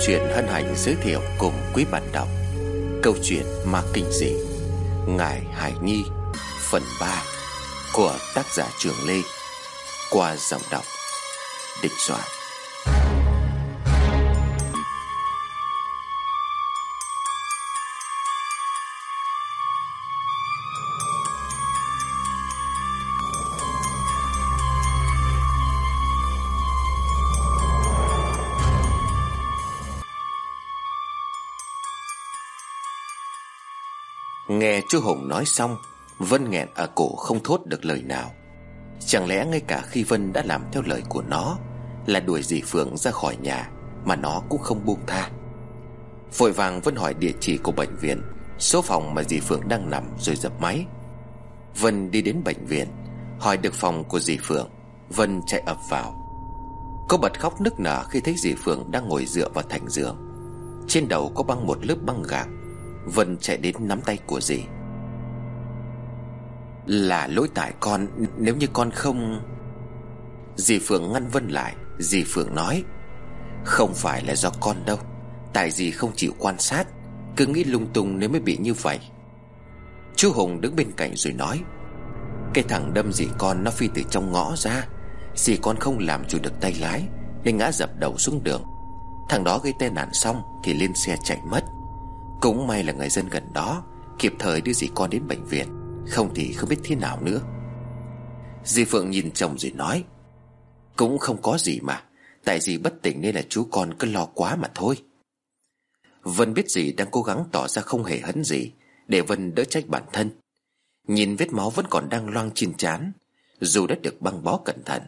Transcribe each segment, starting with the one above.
truyện hân hạnh giới thiệu cùng quý bạn đọc. Câu chuyện ma kinh dị, Ngài Hải Nhi Phần 3 Của tác giả Trường Lê, Qua giọng đọc Địch Soạn Nghe chú Hùng nói xong, Vân nghẹn ở cổ không thốt được lời nào. Chẳng lẽ ngay cả khi Vân đã làm theo lời của nó, Là đuổi dì Phượng ra khỏi nhà Mà nó cũng không buông tha? Vội vàng Vân hỏi địa chỉ của bệnh viện, Số phòng mà dì Phượng đang nằm rồi dập máy. Vân đi đến bệnh viện, Hỏi được phòng của dì Phượng, Vân chạy ập vào. Cô bật khóc nức nở khi thấy dì Phượng đang ngồi dựa vào thành giường. Trên đầu có băng một lớp băng gạc Vân chạy đến nắm tay của dì. Là lỗi tại con, Nếu như con không Dì Phượng ngăn Vân lại. Dì Phượng nói, Không phải là do con đâu. Tại dì không chịu quan sát. Cứ nghĩ lung tung nếu mới bị như vậy. Chú Hùng đứng bên cạnh rồi nói, Cái thằng đâm dì con nó phi từ trong ngõ ra. Dì con không làm chủ được tay lái, Nên ngã dập đầu xuống đường. Thằng đó gây tai nạn xong Thì lên xe chạy mất cũng may là người dân gần đó Kịp thời đưa dì con đến bệnh viện. Không thì không biết thế nào nữa. Dì Phượng nhìn chồng rồi nói Cũng không có gì mà Tại dì bất tỉnh nên là chú con cứ lo quá mà thôi. Vân biết dì đang cố gắng tỏ ra không hề hấn gì Để Vân đỡ trách bản thân. Nhìn vết máu vẫn còn đang loang trên chán, Dù đã được băng bó cẩn thận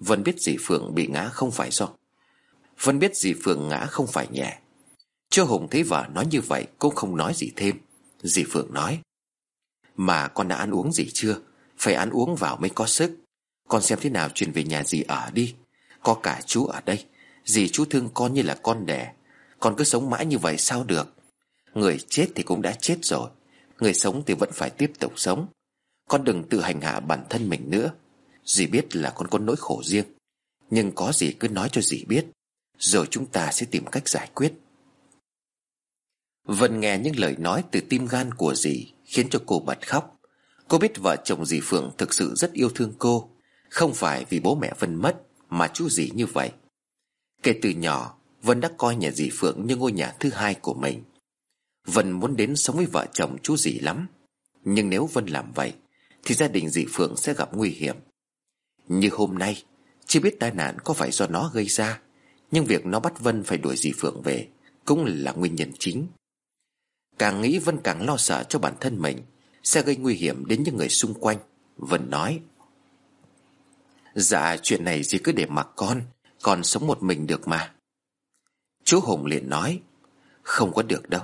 Vân biết dì Phượng bị ngã không phải do. Vân biết dì Phượng ngã không phải nhẹ Chú Hùng thấy vợ nói như vậy Cũng không nói gì thêm. Dì Phượng nói, Mà con đã ăn uống gì chưa? Phải ăn uống vào mới có sức. Con xem thế nào chuyển về nhà dì ở đi. Có cả chú ở đây. Dì chú thương con như là con đẻ. Con cứ sống mãi như vậy sao được? Người chết thì cũng đã chết rồi. Người sống thì vẫn phải tiếp tục sống. Con đừng tự hành hạ bản thân mình nữa. Dì biết là con có nỗi khổ riêng. Nhưng có gì cứ nói cho dì biết. Rồi chúng ta sẽ tìm cách giải quyết. Vân nghe những lời nói từ tim gan của dì Khiến cho cô bật khóc. Cô biết vợ chồng dì Phượng thực sự rất yêu thương cô. Không phải vì bố mẹ Vân mất Mà chú dì như vậy. Kể từ nhỏ, Vân đã coi nhà dì Phượng như ngôi nhà thứ hai của mình. Vân muốn đến sống với vợ chồng chú dì lắm. Nhưng nếu Vân làm vậy, Thì gia đình dì Phượng sẽ gặp nguy hiểm. Như hôm nay, Chưa biết tai nạn có phải do nó gây ra, Nhưng việc nó bắt Vân phải đuổi dì Phượng về Cũng là nguyên nhân chính. Càng nghĩ Vân càng lo sợ cho bản thân mình, Sẽ gây nguy hiểm đến những người xung quanh Vân nói. Dạ chuyện này gì cứ để mặc con Con sống một mình được mà. Chú Hùng liền nói, Không có được đâu,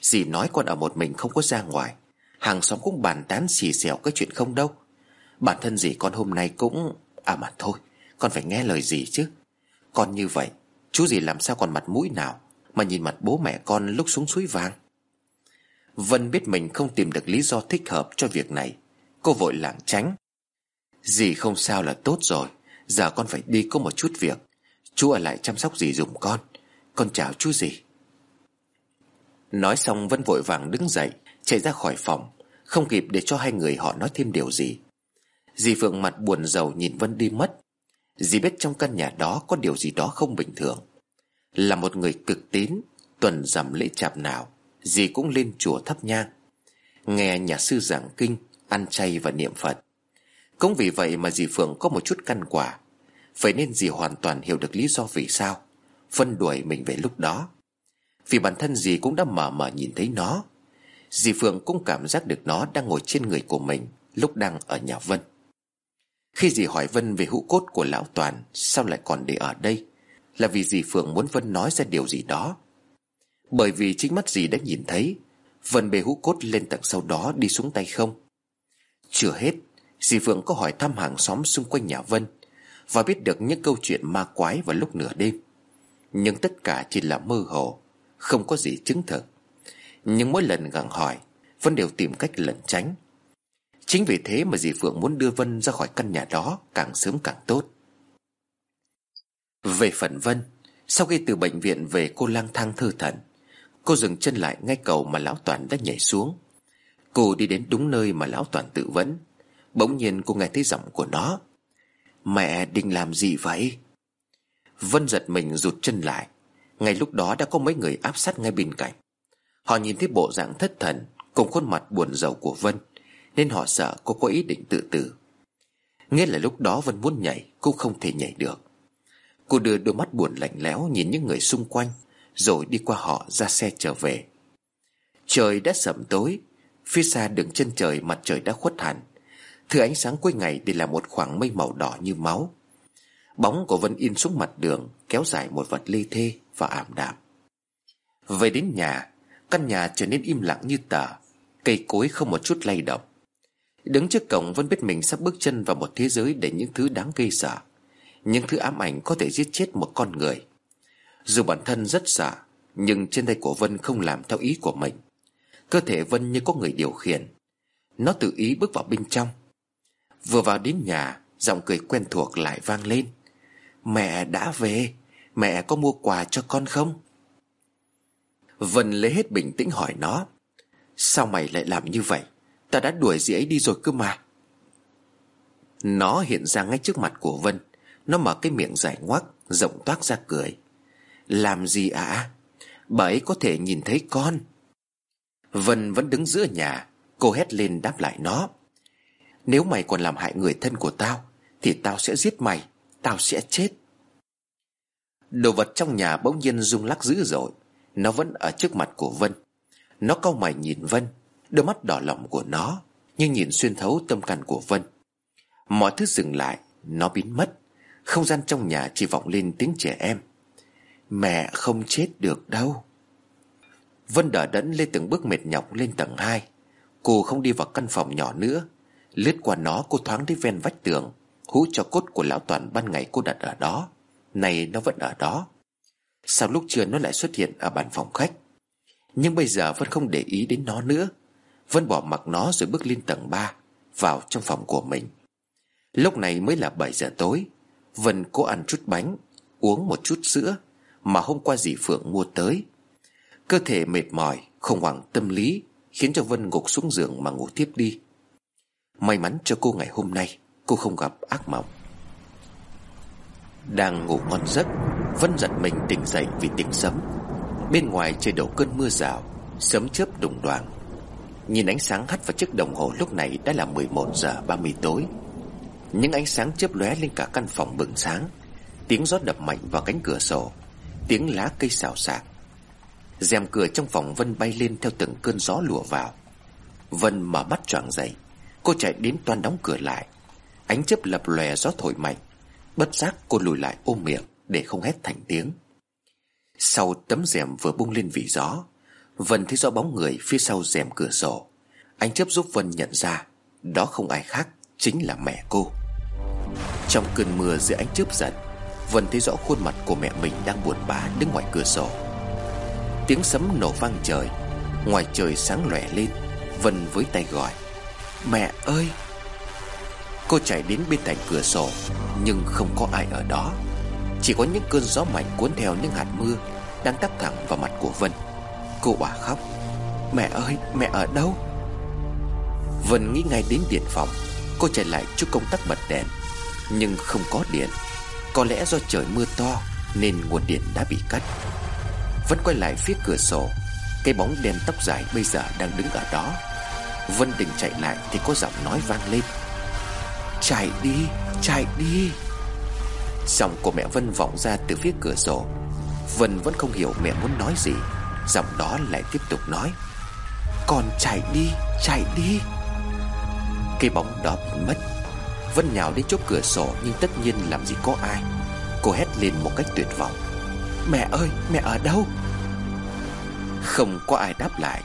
Dì nói con ở một mình không có ra ngoài, Hàng xóm cũng bàn tán xì xèo cái chuyện không đâu. Bản thân dì con hôm nay cũng À mà thôi, Con phải nghe lời dì chứ. Con như vậy, Chú dì làm sao còn mặt mũi nào Mà nhìn mặt bố mẹ con lúc xuống suối vàng? Vân biết mình không tìm được lý do thích hợp cho việc này. Cô vội lảng tránh. Dì không sao là tốt rồi. Giờ con phải đi có một chút việc. Chú ở lại chăm sóc dì dùm con. Con chào chú dì. Nói xong Vân vội vàng đứng dậy, Chạy ra khỏi phòng. Không kịp để cho hai người họ nói thêm điều gì. Dì Phượng mặt buồn rầu nhìn Vân đi mất. Dì biết trong căn nhà đó có điều gì đó không bình thường. Là một người cực tín, Tuần rằm lễ chạp nào. Dì cũng lên chùa thắp nhang. Nghe nhà sư giảng kinh, Ăn chay và niệm Phật. Cũng vì vậy mà dì Phượng có một chút căn quả. Vậy nên dì hoàn toàn hiểu được lý do vì sao, Phân đuổi mình về lúc đó. Vì bản thân dì cũng đã mờ mờ nhìn thấy nó. Dì Phượng cũng cảm giác được nó đang ngồi trên người của mình, Lúc đang ở nhà Vân. Khi dì hỏi Vân về hũ cốt của Lão Toàn, Sao lại còn để ở đây? Là vì dì Phượng muốn Vân nói ra điều gì đó bởi vì chính mắt dì đã nhìn thấy, Vân bê hũ cốt lên tầng sau đó đi xuống tay không? Chưa hết, Dì Phượng có hỏi thăm hàng xóm xung quanh nhà Vân Và biết được những câu chuyện ma quái vào lúc nửa đêm. Nhưng tất cả chỉ là mơ hồ, Không có gì chứng thực. Nhưng mỗi lần gặng hỏi, Vân đều tìm cách lẩn tránh. Chính vì thế mà dì Phượng muốn đưa Vân ra khỏi căn nhà đó Càng sớm càng tốt. Về phần Vân, Sau khi từ bệnh viện về cô lang thang thơ thần Cô dừng chân lại ngay cầu mà lão Toàn đã nhảy xuống. Cô đi đến đúng nơi mà lão Toàn tự vấn. Bỗng nhiên cô nghe thấy giọng của nó. Mẹ định làm gì vậy? Vân giật mình rụt chân lại. Ngay lúc đó đã có mấy người áp sát ngay bên cạnh. Họ nhìn thấy bộ dạng thất thần, Cùng khuôn mặt buồn rầu của Vân, Nên họ sợ cô có ý định tự tử. Nghĩa là lúc đó Vân muốn nhảy, Cũng không thể nhảy được. Cô đưa đôi mắt buồn lạnh lẽo Nhìn những người xung quanh. Rồi đi qua họ ra xe trở về. Trời đã sẩm tối, Phía xa đường chân trời mặt trời đã khuất hẳn. Thứ ánh sáng cuối ngày để là một khoảng mây màu đỏ như máu. Bóng của Vân in xuống mặt đường, Kéo dài một vật lê thê và ảm đạm. Về đến nhà, Căn nhà trở nên im lặng như tờ, Cây cối không một chút lay động. Đứng trước cổng Vân biết mình sắp bước chân vào một thế giới Để những thứ đáng gây sợ. Những thứ ám ảnh có thể giết chết một con người. Dù bản thân rất sợ Nhưng trên tay của Vân không làm theo ý của mình. Cơ thể Vân như có người điều khiển. Nó tự ý bước vào bên trong. Vừa vào đến nhà, Giọng cười quen thuộc lại vang lên. Mẹ đã về, Mẹ có mua quà cho con không? Vân lấy hết bình tĩnh hỏi nó. Sao mày lại làm như vậy? Ta đã đuổi dì ấy đi rồi cơ mà. Nó hiện ra ngay trước mặt của Vân. Nó mở cái miệng dài ngoác Rộng toát ra cười. Làm gì ạ? À? Bà ấy có thể nhìn thấy con. Vân vẫn đứng giữa nhà. Cô hét lên đáp lại nó. Nếu mày còn làm hại người thân của tao, Thì tao sẽ giết mày. Tao sẽ chết. Đồ vật trong nhà bỗng nhiên rung lắc dữ dội. Nó vẫn ở trước mặt của Vân. Nó cau mày nhìn Vân. Đôi mắt đỏ lỏng của nó, Nhưng nhìn xuyên thấu tâm can của Vân. Mọi thứ dừng lại. Nó biến mất. Không gian trong nhà chỉ vọng lên tiếng trẻ em. Mẹ không chết được đâu. Vân đỡ đẫn lên từng bước mệt nhọc lên tầng 2 Cô không đi vào căn phòng nhỏ nữa. Lướt qua nó, cô thoáng thấy ven vách tường, Hú cho cốt của lão toàn ban ngày cô đặt ở đó. Này, nó vẫn ở đó. Sao lúc trưa, nó lại xuất hiện ở bàn phòng khách. Nhưng bây giờ Vân không để ý đến nó nữa. Vân bỏ mặc nó rồi bước lên tầng 3 Vào trong phòng của mình. Lúc này mới là 7 giờ tối. Vân cố ăn chút bánh, Uống một chút sữa. Mà hôm qua dì Phượng mua tới. Cơ thể mệt mỏi, Khủng hoảng tâm lý, Khiến cho Vân gục xuống giường mà ngủ tiếp đi. May mắn cho cô ngày hôm nay, Cô không gặp ác mộng. Đang ngủ ngon giấc, Vân giật mình tỉnh dậy vì tiếng sấm Bên ngoài trời đổ cơn mưa rào, Sấm chớp đùng đoàn Nhìn ánh sáng hắt vào chiếc đồng hồ lúc này đã là 11 giờ 30 tối. Những ánh sáng chớp lóe lên cả căn phòng bừng sáng. Tiếng gió đập mạnh vào cánh cửa sổ. Tiếng lá cây xào xạc. Rèm cửa trong phòng Vân bay lên theo từng cơn gió lùa vào. Vân mở mắt choàng dậy. Cô chạy đến toan đóng cửa lại. Ánh chớp lập lòe gió thổi mạnh. Bất giác cô lùi lại ôm miệng Để không hét thành tiếng. Sau tấm rèm vừa bung lên vì gió, Vân thấy rõ bóng người phía sau rèm cửa sổ. Ánh chớp giúp Vân nhận ra Đó không ai khác Chính là mẹ cô. Trong cơn mưa giữa ánh chớp giật Vân thấy rõ khuôn mặt của mẹ mình đang buồn bã đứng ngoài cửa sổ. Tiếng sấm nổ vang trời. Ngoài trời sáng lòe lên, Vân với tay gọi, Mẹ ơi! Cô chạy đến bên cạnh cửa sổ, Nhưng không có ai ở đó. Chỉ có những cơn gió mạnh cuốn theo những hạt mưa Đang tắp thẳng vào mặt của Vân. Cô bà khóc, Mẹ ơi, mẹ ở đâu? Vân nghĩ ngay đến điện phòng. Cô chạy lại chút công tắc bật đèn, Nhưng không có điện. Có lẽ do trời mưa to Nên nguồn điện đã bị cắt. Vân quay lại phía cửa sổ Cái bóng đen tóc dài bây giờ đang đứng ở đó. Vân định chạy lại Thì có giọng nói vang lên. Chạy đi, chạy đi. Giọng của mẹ Vân vọng ra từ phía cửa sổ. Vân vẫn không hiểu mẹ muốn nói gì. Giọng đó lại tiếp tục nói. Con chạy đi, chạy đi. Cái bóng đó mất. Vân nhào đến chốt cửa sổ Nhưng tất nhiên làm gì có ai. Cô hét lên một cách tuyệt vọng. Mẹ ơi, mẹ ở đâu? Không có ai đáp lại.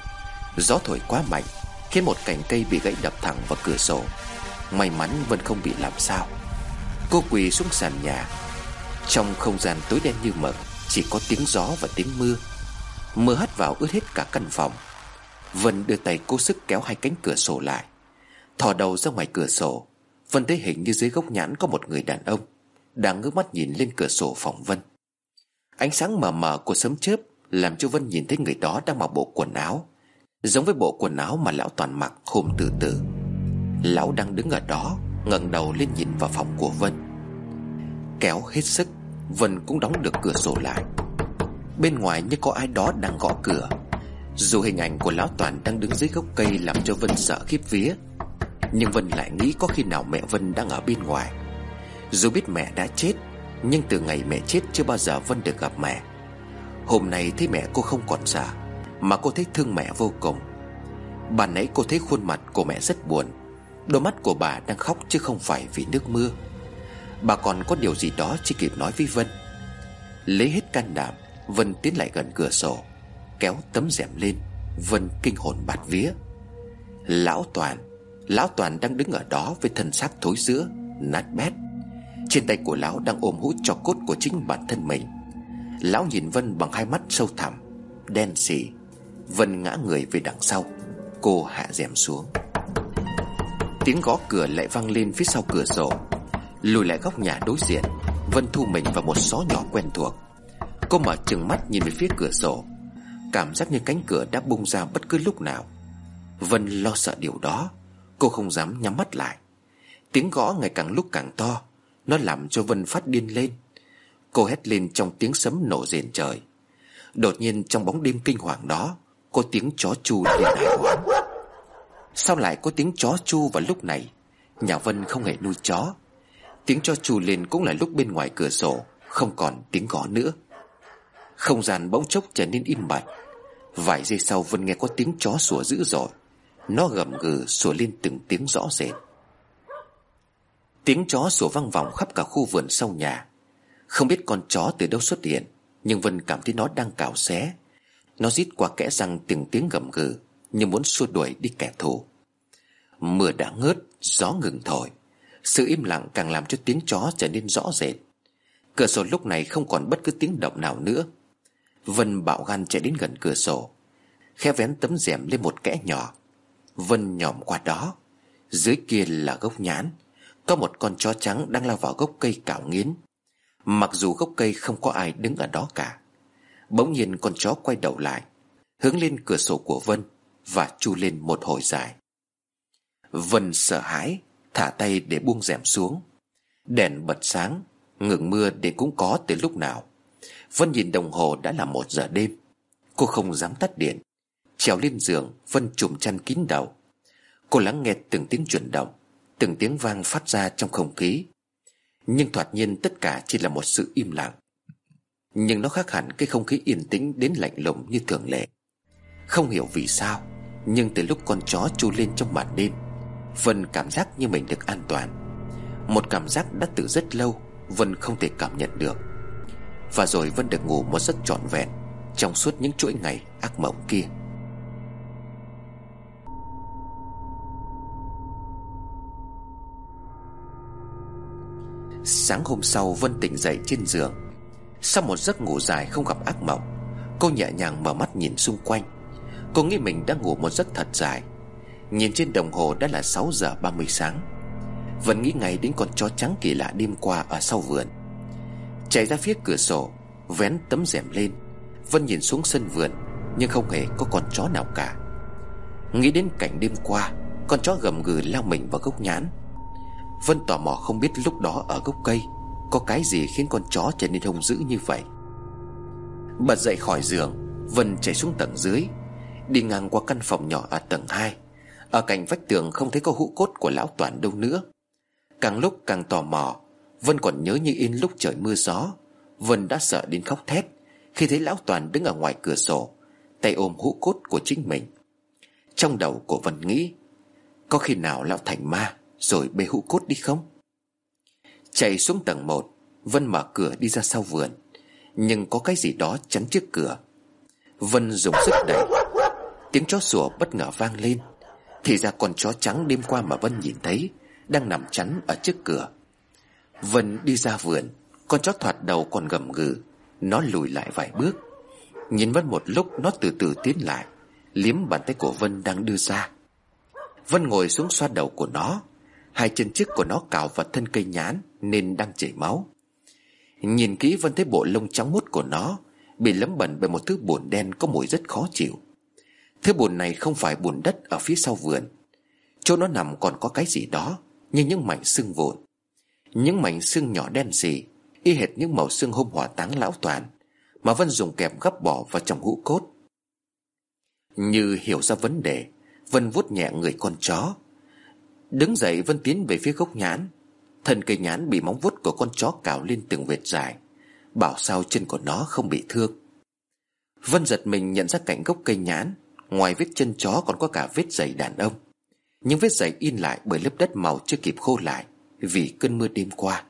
Gió thổi quá mạnh Khiến một cành cây bị gãy đập thẳng vào cửa sổ. May mắn Vân không bị làm sao. Cô quỳ xuống sàn nhà. Trong không gian tối đen như mực Chỉ có tiếng gió và tiếng mưa. Mưa hắt vào ướt hết cả căn phòng. Vân đưa tay cố sức kéo hai cánh cửa sổ lại Thò đầu ra ngoài cửa sổ. Vân thấy hình như dưới gốc nhãn có một người đàn ông, Đang ngước mắt nhìn lên cửa sổ phòng Vân. Ánh sáng mờ mờ của sấm chớp Làm cho Vân nhìn thấy người đó đang mặc bộ quần áo, Giống với bộ quần áo mà lão toàn mặc hôm từ từ Lão đang đứng ở đó, ngẩng đầu lên nhìn vào phòng của Vân. Kéo hết sức, Vân cũng đóng được cửa sổ lại. Bên ngoài như có ai đó đang gõ cửa. Dù hình ảnh của lão Toàn đang đứng dưới gốc cây Làm cho Vân sợ khiếp vía nhưng Vân lại nghĩ có khi nào mẹ Vân đang ở bên ngoài. Dù biết mẹ đã chết, Nhưng từ ngày mẹ chết chưa bao giờ Vân được gặp mẹ. Hôm nay thấy mẹ cô không còn xa, Mà cô thấy thương mẹ vô cùng. Bà nãy cô thấy khuôn mặt của mẹ rất buồn, Đôi mắt của bà đang khóc chứ không phải vì nước mưa. Bà còn có điều gì đó chưa kịp nói với Vân. Lấy hết can đảm, Vân tiến lại gần cửa sổ, Kéo tấm rèm lên. Vân kinh hồn bạt vía. Lão Toàn Lão Toàn đang đứng ở đó với thân xác thối rữa, Nát bét. Trên tay của lão đang ôm hút cho cốt của chính bản thân mình. Lão nhìn Vân bằng hai mắt sâu thẳm Đen xỉ Vân ngã người về đằng sau Cô hạ rèm xuống. Tiếng gõ cửa lại vang lên phía sau cửa sổ. Lùi lại góc nhà đối diện Vân thu mình vào một xó nhỏ quen thuộc. Cô mở chừng mắt nhìn về phía cửa sổ. Cảm giác như cánh cửa đã bung ra bất cứ lúc nào. Vân lo sợ điều đó. Cô không dám nhắm mắt lại. Tiếng gõ ngày càng lúc càng to, Nó làm cho Vân phát điên lên. Cô hét lên trong tiếng sấm nổ rền trời. Đột nhiên trong bóng đêm kinh hoàng đó, Có tiếng chó chu lên hải hoán Sao lại có tiếng chó chu vào lúc này? Nhà Vân không hề nuôi chó. Tiếng chó chu lên cũng là lúc bên ngoài cửa sổ, Không còn tiếng gõ nữa. Không gian bỗng chốc trở nên im bặt. Vài giây sau Vân nghe có tiếng chó sủa dữ dội. Nó gầm gừ sủa lên từng tiếng rõ rệt. Tiếng chó sủa vang vọng khắp cả khu vườn sau nhà. Không biết con chó từ đâu xuất hiện, Nhưng Vân cảm thấy nó đang cào xé. Nó rít qua kẽ răng từng tiếng gầm gừ, Như muốn xua đuổi đi kẻ thù. Mưa đã ngớt, Gió ngừng thổi. Sự im lặng càng làm cho tiếng chó trở nên rõ rệt. Cửa sổ lúc này không còn bất cứ tiếng động nào nữa. Vân bạo gan chạy đến gần cửa sổ, Khe vén tấm rèm lên một kẽ nhỏ. Vân nhòm qua đó. Dưới kia là gốc nhãn. Có một con chó trắng đang lao vào gốc cây cào nghiến. Mặc dù gốc cây không có ai đứng ở đó cả, Bỗng nhiên con chó quay đầu lại, Hướng lên cửa sổ của Vân Và chu lên một hồi dài. Vân sợ hãi, Thả tay để buông rèm xuống. Đèn bật sáng, Ngừng mưa để cũng có từ lúc nào. Vân nhìn đồng hồ đã là một giờ đêm. Cô không dám tắt điện. Trèo lên giường, Vân trùm chăn kín đầu. Cô lắng nghe từng tiếng chuyển động, Từng tiếng vang phát ra trong không khí. Nhưng thoạt nhiên tất cả chỉ là một sự im lặng. Nhưng nó khác hẳn cái không khí yên tĩnh đến lạnh lùng như thường lệ. Không hiểu vì sao, Nhưng từ lúc con chó chu lên trong màn đêm, Vân cảm giác như mình được an toàn. Một cảm giác đã từ rất lâu, Vân không thể cảm nhận được. Và rồi Vân được ngủ một giấc trọn vẹn Trong suốt những chuỗi ngày ác mộng kia. Sáng hôm sau Vân tỉnh dậy trên giường. Sau một giấc ngủ dài không gặp ác mộng, Cô nhẹ nhàng mở mắt nhìn xung quanh. Cô nghĩ mình đã ngủ một giấc thật dài. Nhìn trên đồng hồ đã là 6 giờ 30 sáng. Vân nghĩ ngay đến con chó trắng kỳ lạ đêm qua ở sau vườn. Chạy ra phía cửa sổ, Vén tấm rèm lên. Vân nhìn xuống sân vườn, Nhưng không hề có con chó nào cả. Nghĩ đến cảnh đêm qua, Con chó gầm gừ lao mình vào gốc nhãn. Vân tò mò không biết lúc đó ở gốc cây Có cái gì khiến con chó trở nên hung dữ như vậy. Bật dậy khỏi giường, Vân chạy xuống tầng dưới, Đi ngang qua căn phòng nhỏ ở tầng 2 ở cạnh vách tường không thấy có hũ cốt của lão toàn đâu nữa. Càng lúc càng tò mò, Vân còn nhớ như in lúc trời mưa gió, Vân đã sợ đến khóc thét Khi thấy lão toàn đứng ở ngoài cửa sổ, Tay ôm hũ cốt của chính mình. Trong đầu của Vân nghĩ, Có khi nào lão thành ma? Rồi bê hũ cốt đi không? Chạy xuống tầng 1 Vân mở cửa đi ra sau vườn. Nhưng có cái gì đó chắn trước cửa. Vân dùng sức đẩy. Tiếng chó sủa bất ngờ vang lên. Thì ra con chó trắng đêm qua mà Vân nhìn thấy, Đang nằm chắn ở trước cửa. Vân đi ra vườn, Con chó thoạt đầu còn gầm gừ. Nó lùi lại vài bước. Nhìn Vân một lúc, nó từ từ tiến lại. Liếm bàn tay của Vân đang đưa ra. Vân ngồi xuống xoa đầu của nó. Hai chân trước của nó cào vào thân cây nhãn Nên đang chảy máu. Nhìn kỹ Vân thấy bộ lông trắng muốt của nó Bị lấm bẩn bởi một thứ bùn đen có mùi rất khó chịu. Thứ bùn này không phải bùn đất ở phía sau vườn. Chỗ nó nằm còn có cái gì đó Như những mảnh xương vụn. Những mảnh xương nhỏ đen xì, Y hệt những màu xương hôm hỏa táng lão toàn, Mà Vân dùng kẹp gấp bỏ vào trong hũ cốt. Như hiểu ra vấn đề, Vân vuốt nhẹ người con chó Đứng dậy Vân tiến về phía gốc nhãn. Thân cây nhãn bị móng vuốt của con chó cào lên từng vệt dài. Bảo sao chân của nó không bị thương. Vân giật mình nhận ra cạnh gốc cây nhãn. Ngoài vết chân chó còn có cả vết giày đàn ông. Những vết giày in lại bởi lớp đất màu chưa kịp khô lại Vì cơn mưa đêm qua.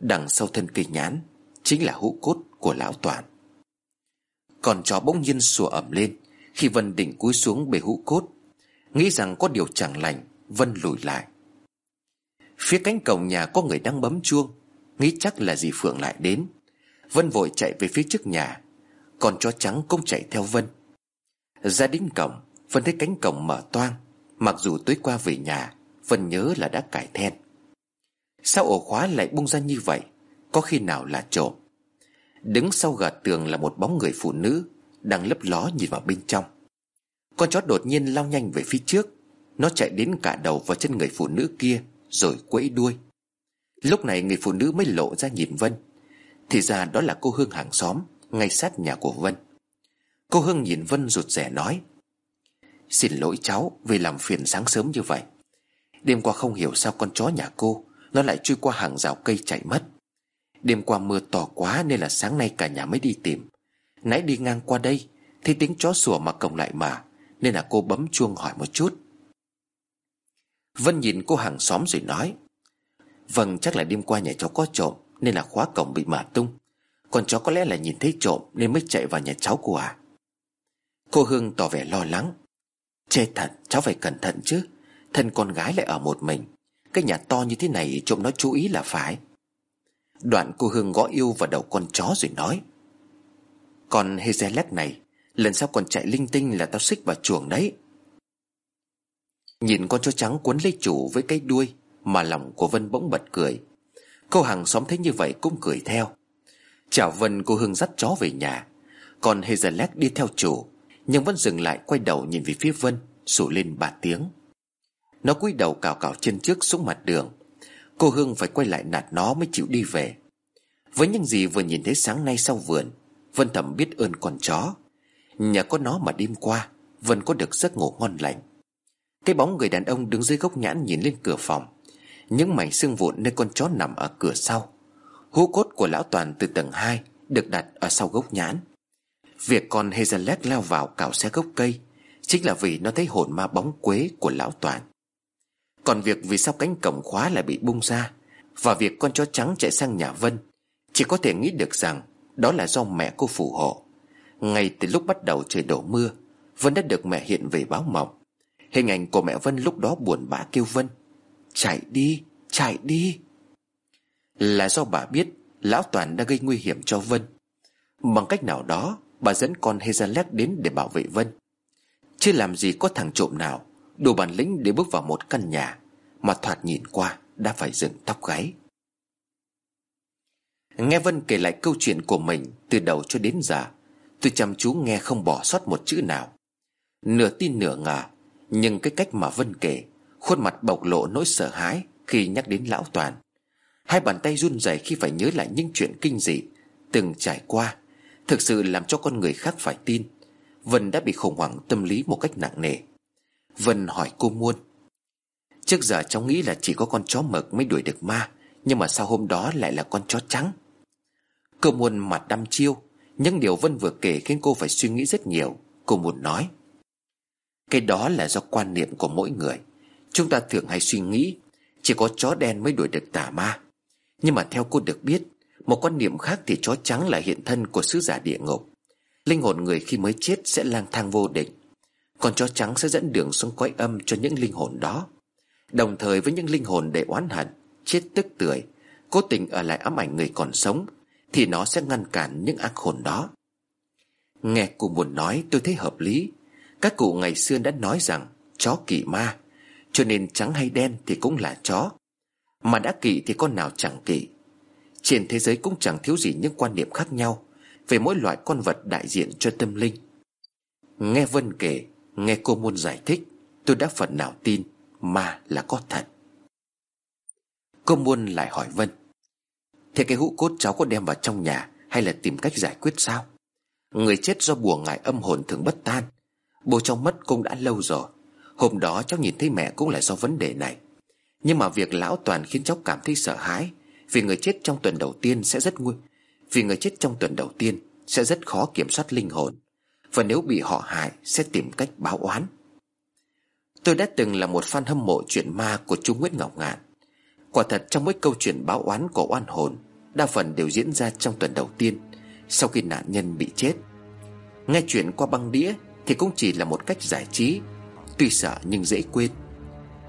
Đằng sau thân cây nhãn Chính là hũ cốt của lão toàn. Còn chó bỗng nhiên sủa ẩm lên Khi Vân định cúi xuống bể hũ cốt. Nghĩ rằng có điều chẳng lành Vân lùi lại. Phía cánh cổng nhà có người đang bấm chuông, Nghĩ chắc là dì Phượng lại đến. Vân vội chạy về phía trước nhà, Còn chó trắng cũng chạy theo Vân. Ra đến cổng, Vân thấy cánh cổng mở toang, Mặc dù tối qua về nhà, Vân nhớ là đã cải then. Sao ổ khóa lại bung ra như vậy? Có khi nào là trộm? Đứng sau gạt tường là một bóng người phụ nữ Đang lấp ló nhìn vào bên trong. Con chó đột nhiên lao nhanh về phía trước nó chạy đến cả đầu vào chân người phụ nữ kia, Rồi quẫy đuôi. Lúc này người phụ nữ mới lộ ra nhìn Vân. Thì ra đó là cô Hương hàng xóm, Ngay sát nhà của Vân. Cô Hương nhìn Vân rụt rẻ nói, Xin lỗi cháu vì làm phiền sáng sớm như vậy. Đêm qua không hiểu sao con chó nhà cô, Nó lại chui qua hàng rào cây chạy mất. Đêm qua mưa to quá nên là sáng nay cả nhà mới đi tìm. Nãy đi ngang qua đây Thì tiếng chó sủa mà cổng lại mà, Nên là cô bấm chuông hỏi một chút. Vân nhìn cô hàng xóm rồi nói Vâng chắc là đêm qua nhà cháu có trộm, Nên là khóa cổng bị mở tung. Còn cháu có lẽ là nhìn thấy trộm Nên mới chạy vào nhà cháu của à? Cô Hương tỏ vẻ lo lắng Chê thật, cháu phải cẩn thận chứ. Thân con gái lại ở một mình, Cái nhà to như thế này trộm nó chú ý là phải. Đoạn cô Hương gõ yêu vào đầu con chó rồi nói, Con Hezelec này, Lần sau còn chạy linh tinh là tao xích vào chuồng đấy. Nhìn con chó trắng quấn lấy chủ với cái đuôi Mà lòng của Vân bỗng bật cười. Cô hàng xóm thấy như vậy cũng cười theo. Chào Vân, cô Hương dắt chó về nhà. Còn Hazelec đi theo chủ, Nhưng vẫn dừng lại quay đầu nhìn về phía Vân Sủ lên ba tiếng. Nó cúi đầu cào cào chân trước xuống mặt đường. Cô Hương phải quay lại nạt nó mới chịu đi về. Với những gì vừa nhìn thấy sáng nay sau vườn, Vân thầm biết ơn con chó. Nhà có nó mà đêm qua, Vân có được giấc ngủ ngon lành cái bóng người đàn ông đứng dưới gốc nhãn nhìn lên cửa phòng. Những mảnh xương vụn nơi con chó nằm ở cửa sau. Hú cốt của lão toàn từ tầng 2 Được đặt ở sau gốc nhãn. Việc con Hazelette lao vào cào xe gốc cây Chính là vì nó thấy hồn ma bóng quế của lão toàn. Còn việc vì sao cánh cổng khóa lại bị bung ra Và việc con chó trắng chạy sang nhà Vân Chỉ có thể nghĩ được rằng Đó là do mẹ cô phù hộ. Ngay từ lúc bắt đầu trời đổ mưa, Vân đã được mẹ hiện về báo mộng. Hình ảnh của mẹ Vân lúc đó buồn bã kêu Vân Chạy đi, chạy đi. Là do bà biết Lão Toàn đã gây nguy hiểm cho Vân. Bằng cách nào đó Bà dẫn con Hezalek đến để bảo vệ Vân. Chứ làm gì có thằng trộm nào Đủ bản lĩnh để bước vào một căn nhà Mà thoạt nhìn qua Đã phải dựng tóc gáy. Nghe Vân kể lại câu chuyện của mình Từ đầu cho đến giờ Tôi chăm chú nghe không bỏ sót một chữ nào. Nửa tin nửa ngờ nhưng cái cách mà Vân kể, Khuôn mặt bộc lộ nỗi sợ hãi Khi nhắc đến lão Toàn. Hai bàn tay run rẩy khi phải nhớ lại những chuyện kinh dị Từng trải qua, Thực sự làm cho con người khác phải tin. Vân đã bị khủng hoảng tâm lý một cách nặng nề. Vân hỏi cô Muôn, Trước giờ cháu nghĩ là chỉ có con chó mực mới đuổi được ma, Nhưng mà sao hôm đó lại là con chó trắng? Cô Muôn mặt đăm chiêu Nhưng điều Vân vừa kể khiến cô phải suy nghĩ rất nhiều, Cô Muôn nói cái đó là do quan niệm của mỗi người. Chúng ta thường hay suy nghĩ, Chỉ có chó đen mới đuổi được tà ma. Nhưng mà theo cô được biết, Một quan niệm khác thì chó trắng là hiện thân của sứ giả địa ngục. Linh hồn người khi mới chết sẽ lang thang vô định Còn chó trắng sẽ dẫn đường xuống cõi âm cho những linh hồn đó. Đồng thời với những linh hồn để oán hận, Chết tức tưởi, Cố tình ở lại ám ảnh người còn sống, Thì nó sẽ ngăn cản những ác hồn đó. Nghe cô buồn nói, tôi thấy hợp lý các cụ ngày xưa đã nói rằng Chó kỵ ma, Cho nên trắng hay đen thì cũng là chó. Mà đã kỵ thì con nào chẳng kỵ. Trên thế giới cũng chẳng thiếu gì những quan niệm khác nhau Về mỗi loại con vật đại diện cho tâm linh. Nghe Vân kể, Nghe cô muôn giải thích, Tôi đã phần nào tin ma là có thật. Cô muôn lại hỏi Vân, Thế cái hũ cốt cháu có đem vào trong nhà Hay là tìm cách giải quyết sao? Người chết do bùa ngải âm hồn thường bất tan Bố cháu mất cũng đã lâu rồi. Hôm đó cháu nhìn thấy mẹ cũng là do vấn đề này. Nhưng mà việc lão toàn khiến cháu cảm thấy sợ hãi, Vì người chết trong tuần đầu tiên sẽ rất nguy, Vì người chết trong tuần đầu tiên Sẽ rất khó kiểm soát linh hồn, Và nếu bị họ hại Sẽ tìm cách báo oán. Tôi đã từng là một fan hâm mộ chuyện ma Của chú Nguyễn Ngọc Ngạn. Quả thật trong mấy câu chuyện báo oán của oan hồn, Đa phần đều diễn ra trong tuần đầu tiên, Sau khi nạn nhân bị chết. Nghe chuyện qua băng đĩa thì cũng chỉ là một cách giải trí. Tuy sợ nhưng dễ quên.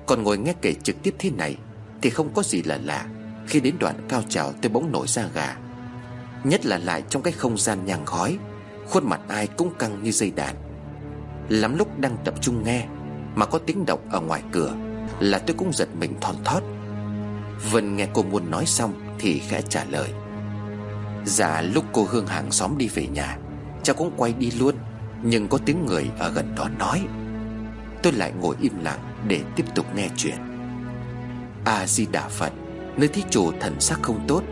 Còn ngồi nghe kể trực tiếp thế này Thì không có gì là lạ Khi đến đoạn cao trào tôi bỗng nổi ra gà. Nhất là lại trong cái không gian nhàng khói Khuôn mặt ai cũng căng như dây đàn. Lắm lúc đang tập trung nghe Mà có tiếng động ở ngoài cửa Là tôi cũng giật mình thon thót. Vân nghe cô muốn nói xong Thì khẽ trả lời. Dạ lúc cô Hương hàng xóm đi về nhà, Cháu cũng quay đi luôn. Nhưng có tiếng người ở gần đó nói, Tôi lại ngồi im lặng Để tiếp tục nghe chuyện. A-di-đà Phật, Nơi thí chủ thần sắc không tốt,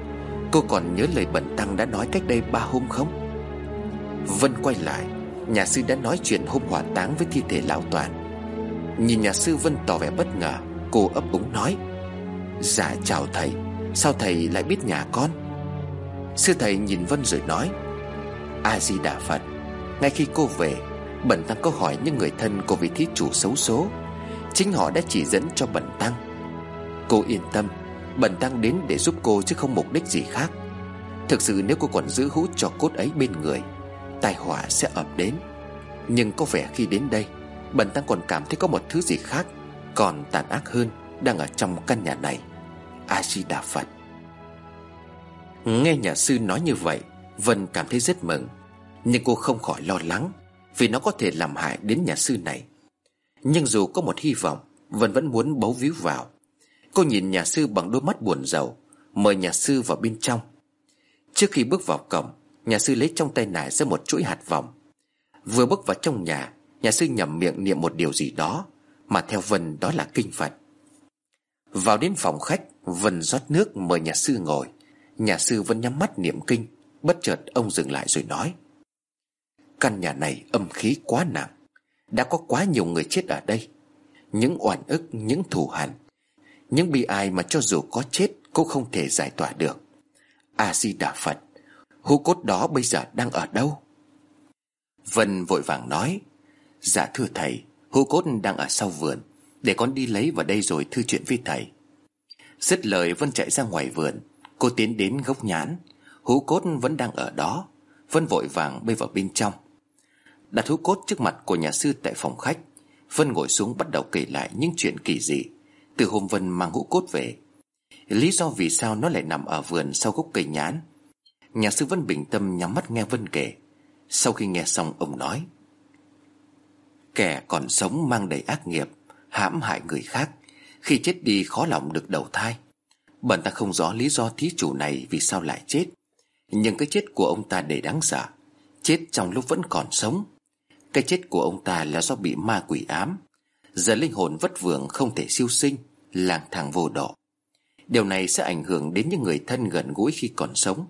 Cô còn nhớ lời bẩn tăng đã nói cách đây ba hôm không? Vân quay lại, Nhà sư đã nói chuyện hôm hỏa táng với thi thể lão toàn. Nhìn nhà sư Vân tỏ vẻ bất ngờ, Cô ấp úng nói Dạ chào thầy, Sao thầy lại biết nhà con? Sư thầy nhìn Vân rồi nói, A-di-đà Phật ngay khi cô về, Bẩn Tăng có hỏi những người thân của vị thí chủ xấu số. Chính họ đã chỉ dẫn cho Bẩn Tăng. Cô yên tâm, Bẩn Tăng đến để giúp cô chứ không mục đích gì khác. Thực sự nếu cô còn giữ hút cho cốt ấy bên người, Tai họa sẽ ập đến. Nhưng có vẻ khi đến đây, Bẩn Tăng còn cảm thấy có một thứ gì khác, Còn tàn ác hơn Đang ở trong căn nhà này. A-di-đà Phật. Nghe nhà sư nói như vậy, Vân cảm thấy rất mừng. Nhưng cô không khỏi lo lắng Vì nó có thể làm hại đến nhà sư này. Nhưng dù có một hy vọng Vân vẫn muốn bấu víu vào. Cô nhìn nhà sư bằng đôi mắt buồn rầu, Mời nhà sư vào bên trong. Trước khi bước vào cổng, Nhà sư lấy trong tay nải ra một chuỗi hạt vòng. Vừa bước vào trong nhà Nhà sư nhầm miệng niệm một điều gì đó, Mà theo Vân đó là kinh Phật. Vào đến phòng khách Vân rót nước mời nhà sư ngồi. Nhà sư vẫn nhắm mắt niệm kinh, Bất chợt ông dừng lại rồi nói. Căn nhà này âm khí quá nặng Đã có quá nhiều người chết ở đây. Những oan ức, những thù hằn Những bi ai mà cho dù có chết Cũng không thể giải tỏa được. A-di-đà Phật Hú cốt đó bây giờ đang ở đâu? Vân vội vàng nói Dạ thưa thầy Hú cốt đang ở sau vườn Để con đi lấy vào đây rồi thư chuyện với thầy. Dứt lời Vân chạy ra ngoài vườn Cô tiến đến gốc nhãn Hú cốt vẫn đang ở đó. Vân vội vàng bơi vào bên trong. Đặt hú cốt trước mặt của nhà sư tại phòng khách, Vân ngồi xuống bắt đầu kể lại những chuyện kỳ dị. Từ hôm Vân mang hũ cốt về, Lý do vì sao nó lại nằm ở vườn sau gốc cây nhãn. Nhà sư Vân bình tâm nhắm mắt nghe Vân kể. Sau khi nghe xong, ông nói, Kẻ còn sống mang đầy ác nghiệp, hãm hại người khác. Khi chết đi, khó lòng được đầu thai. Bần ta không rõ lý do thí chủ này vì sao lại chết. Nhưng cái chết của ông ta để đáng sợ. Chết trong lúc vẫn còn sống. Cái chết của ông ta là do bị ma quỷ ám. Giờ linh hồn vất vưởng không thể siêu sinh, Lang thang vô độ. Điều này sẽ ảnh hưởng đến những người thân gần gũi khi còn sống.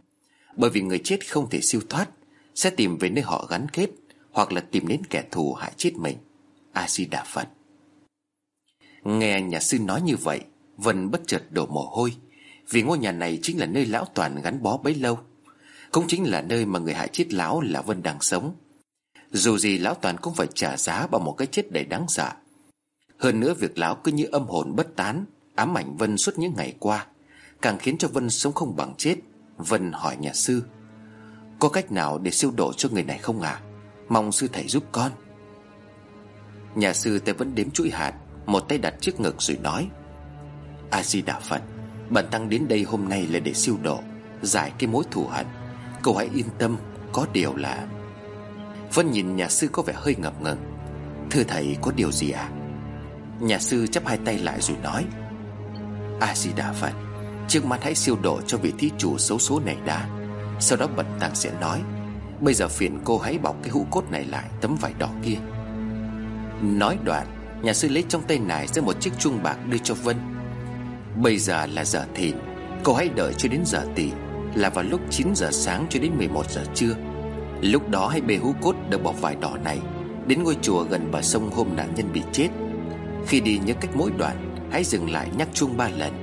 Bởi vì người chết không thể siêu thoát, Sẽ tìm về nơi họ gắn kết, Hoặc là tìm đến kẻ thù hại chết mình. A-di-đà Phật Nghe nhà sư nói như vậy, Vân bất chợt đổ mồ hôi, Vì ngôi nhà này chính là nơi lão toàn gắn bó bấy lâu. Cũng chính là nơi mà người hại chết lão là Vân đang sống. Dù gì lão toàn cũng phải trả giá bằng một cái chết đầy đáng sợ. Hơn nữa việc lão cứ như âm hồn bất tán, Ám ảnh Vân suốt những ngày qua, Càng khiến cho Vân sống không bằng chết. Vân hỏi nhà sư, Có cách nào để siêu độ cho người này không à Mong sư thầy giúp con. Nhà sư tay vẫn đếm chuỗi hạt, Một tay đặt trước ngực rồi nói, A-di-đà Phật, Bản tăng đến đây hôm nay là để siêu độ, Giải cái mối thù hận. Cậu hãy yên tâm, Có điều là Vân nhìn nhà sư có vẻ hơi ngập ngừng. Thưa thầy, có điều gì à Nhà sư chắp hai tay lại rồi nói A-di-đà Phật Trước mắt hãy siêu độ cho vị thí chủ xấu số này đã. Sau đó bẩn tăng sẽ nói, Bây giờ phiền cô hãy bọc cái hũ cốt này lại, Tấm vải đỏ kia. Nói đoạn, Nhà sư lấy trong tay nải ra một chiếc chuông bạc đưa cho Vân. Bây giờ là giờ thìn, Cô hãy đợi cho đến giờ tỉ Là vào lúc 9 giờ sáng cho đến 11 giờ trưa. Lúc đó hãy bê hũ cốt được bọc vải đỏ này, Đến ngôi chùa gần bờ sông hôm nạn nhân bị chết. Khi đi nhớ cách mỗi đoạn, Hãy dừng lại nhắc chuông ba lần.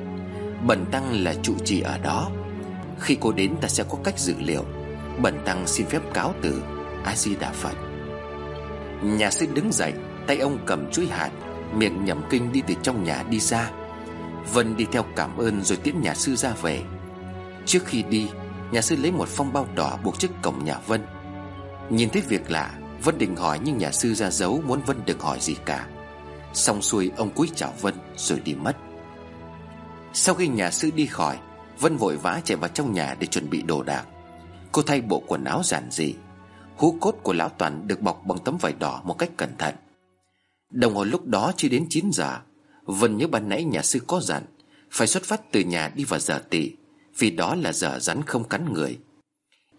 Bần tăng là trụ trì ở đó. Khi cô đến ta sẽ có cách dự liệu. Bần tăng xin phép cáo từ A-di-đà Phật. Nhà sư đứng dậy, Tay ông cầm chuối hạt, Miệng nhẩm kinh đi từ trong nhà đi ra. Vân đi theo cảm ơn rồi tiễn nhà sư ra về. Trước khi đi, Nhà sư lấy một phong bao đỏ buộc trước cổng nhà Vân. Nhìn thấy việc lạ, Vân định hỏi nhưng nhà sư ra dấu Muốn Vân đừng hỏi gì cả. Xong xuôi, ông cúi chào Vân rồi đi mất. Sau khi nhà sư đi khỏi, Vân vội vã chạy vào trong nhà để chuẩn bị đồ đạc. Cô thay bộ quần áo giản dị. Hú cốt của lão Toàn được bọc bằng tấm vải đỏ một cách cẩn thận. Đồng hồ lúc đó chưa đến 9 giờ, Vân nhớ ban nãy nhà sư có dặn, Phải xuất phát từ nhà đi vào giờ tỵ Vì đó là giờ rắn không cắn người.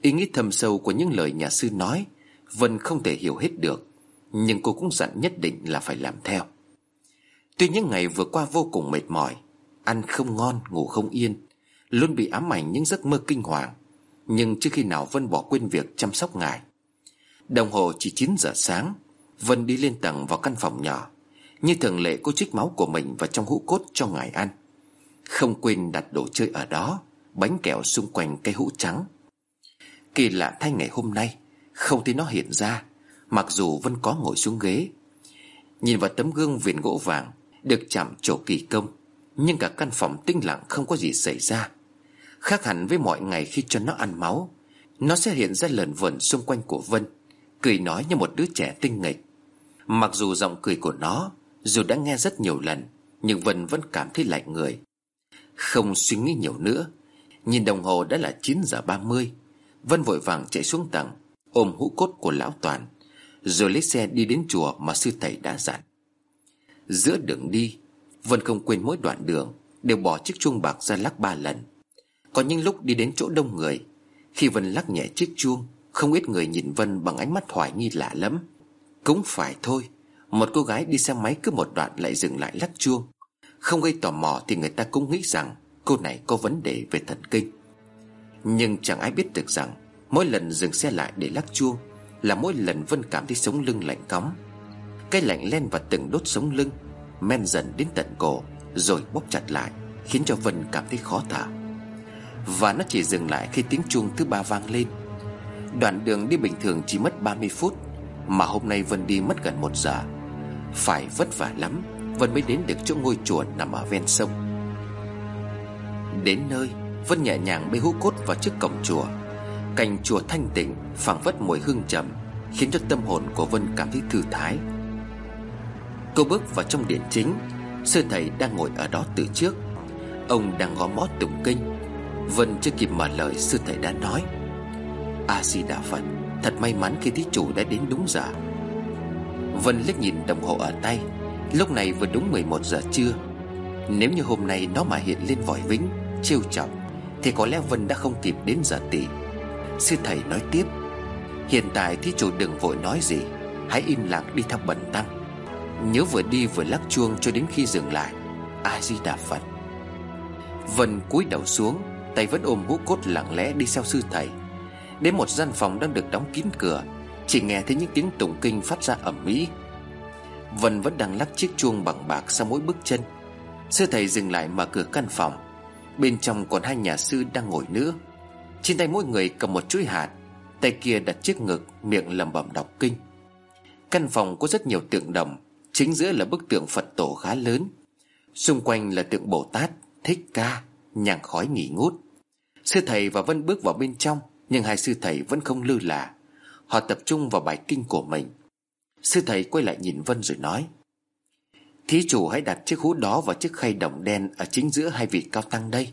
Ý nghĩ thầm sâu của những lời nhà sư nói Vân không thể hiểu hết được Nhưng cô cũng dặn nhất định là phải làm theo. Tuy những ngày vừa qua vô cùng mệt mỏi Ăn không ngon, ngủ không yên Luôn bị ám ảnh những giấc mơ kinh hoàng Nhưng trước khi nào Vân bỏ quên việc chăm sóc ngài. Đồng hồ chỉ 9 giờ sáng Vân đi lên tầng vào căn phòng nhỏ. Như thường lệ cô trích máu của mình vào trong hũ cốt cho ngài ăn. Không quên đặt đồ chơi ở đó Bánh kẹo xung quanh cây hũ trắng. Kỳ lạ thay ngày hôm nay. Không thấy nó hiện ra, Mặc dù Vân có ngồi xuống ghế. Nhìn vào tấm gương viền gỗ vàng, Được chạm trổ kỳ công, Nhưng cả căn phòng tinh lặng không có gì xảy ra. Khác hẳn với mọi ngày khi cho nó ăn máu, Nó sẽ hiện ra lờn vẩn xung quanh của Vân, Cười nói như một đứa trẻ tinh nghịch. Mặc dù giọng cười của nó Dù đã nghe rất nhiều lần, Nhưng Vân vẫn cảm thấy lạnh người. Không suy nghĩ nhiều nữa, Nhìn đồng hồ đã là 9 giờ 30 Vân vội vàng chạy xuống tầng, Ôm hũ cốt của lão Toàn, Rồi lấy xe đi đến chùa mà sư thầy đã dặn. Giữa đường đi, Vân không quên mỗi đoạn đường, Đều bỏ chiếc chuông bạc ra lắc ba lần. Có những lúc đi đến chỗ đông người, Khi Vân lắc nhẹ chiếc chuông, Không ít người nhìn Vân bằng ánh mắt hoài nghi lạ lắm Cũng phải thôi, Một cô gái đi xe máy cứ một đoạn lại dừng lại lắc chuông. Không gây tò mò thì người ta cũng nghĩ rằng Cô này có vấn đề về thần kinh. Nhưng chẳng ai biết được rằng, Mỗi lần dừng xe lại để lắc chuông Là mỗi lần Vân cảm thấy sống lưng lạnh cóng. Cái lạnh len vào từng đốt sống lưng, Men dần đến tận cổ, Rồi bóp chặt lại, Khiến cho Vân cảm thấy khó thở. Và nó chỉ dừng lại khi tiếng chuông thứ ba vang lên. Đoạn đường đi bình thường chỉ mất 30 phút, Mà hôm nay Vân đi mất gần một giờ. Phải vất vả lắm, Vân mới đến được chỗ ngôi chùa nằm ở ven sông. Đến nơi Vân nhẹ nhàng bê hũ cốt vào trước cổng chùa. Cành chùa thanh tịnh, phảng phất mùi hương trầm, Khiến cho tâm hồn của Vân cảm thấy thư thái. Cô bước vào trong điện chính, Sư thầy đang ngồi ở đó từ trước. Ông đang gõ mõ tụng kinh. Vân chưa kịp mở lời, sư thầy đã nói, A-di-đà Phật, Thật may mắn khi thí chủ đã đến đúng giờ. Vân liếc nhìn đồng hồ ở tay. Lúc này vừa đúng 11 giờ trưa. Nếu như hôm nay nó mà hiện lên vòi vĩnh Trêu chọc thì có lẽ Vân đã không kịp đến giờ tỷ Sư thầy nói tiếp, Hiện tại thí chủ đừng vội nói gì, Hãy im lặng đi theo bẩn tăng. Nhớ vừa đi vừa lắc chuông cho đến khi dừng lại. A-di-đà Phật. Vân cúi đầu xuống, Tay vẫn ôm hũ cốt lặng lẽ đi theo sư thầy. Đến một gian phòng đang được đóng kín cửa, Chỉ nghe thấy những tiếng tụng kinh phát ra ẩm mỹ Vân vẫn đang lắc chiếc chuông bằng bạc sau mỗi bước chân. Sư thầy dừng lại mở cửa căn phòng. Bên trong còn hai nhà sư đang ngồi nữa. Trên tay mỗi người cầm một chuỗi hạt, Tay kia đặt chiếc ngực, Miệng lẩm bẩm đọc kinh. Căn phòng có rất nhiều tượng đồng Chính giữa là bức tượng Phật tổ khá lớn. Xung quanh là tượng Bồ Tát, Thích Ca, Nhàng khói nghỉ ngút. Sư thầy và Vân bước vào bên trong, Nhưng hai sư thầy vẫn không lư là. Họ tập trung vào bài kinh của mình. Sư thầy quay lại nhìn Vân rồi nói Thí chủ hãy đặt chiếc hũ đó vào chiếc khay đồng đen Ở chính giữa hai vị cao tăng đây.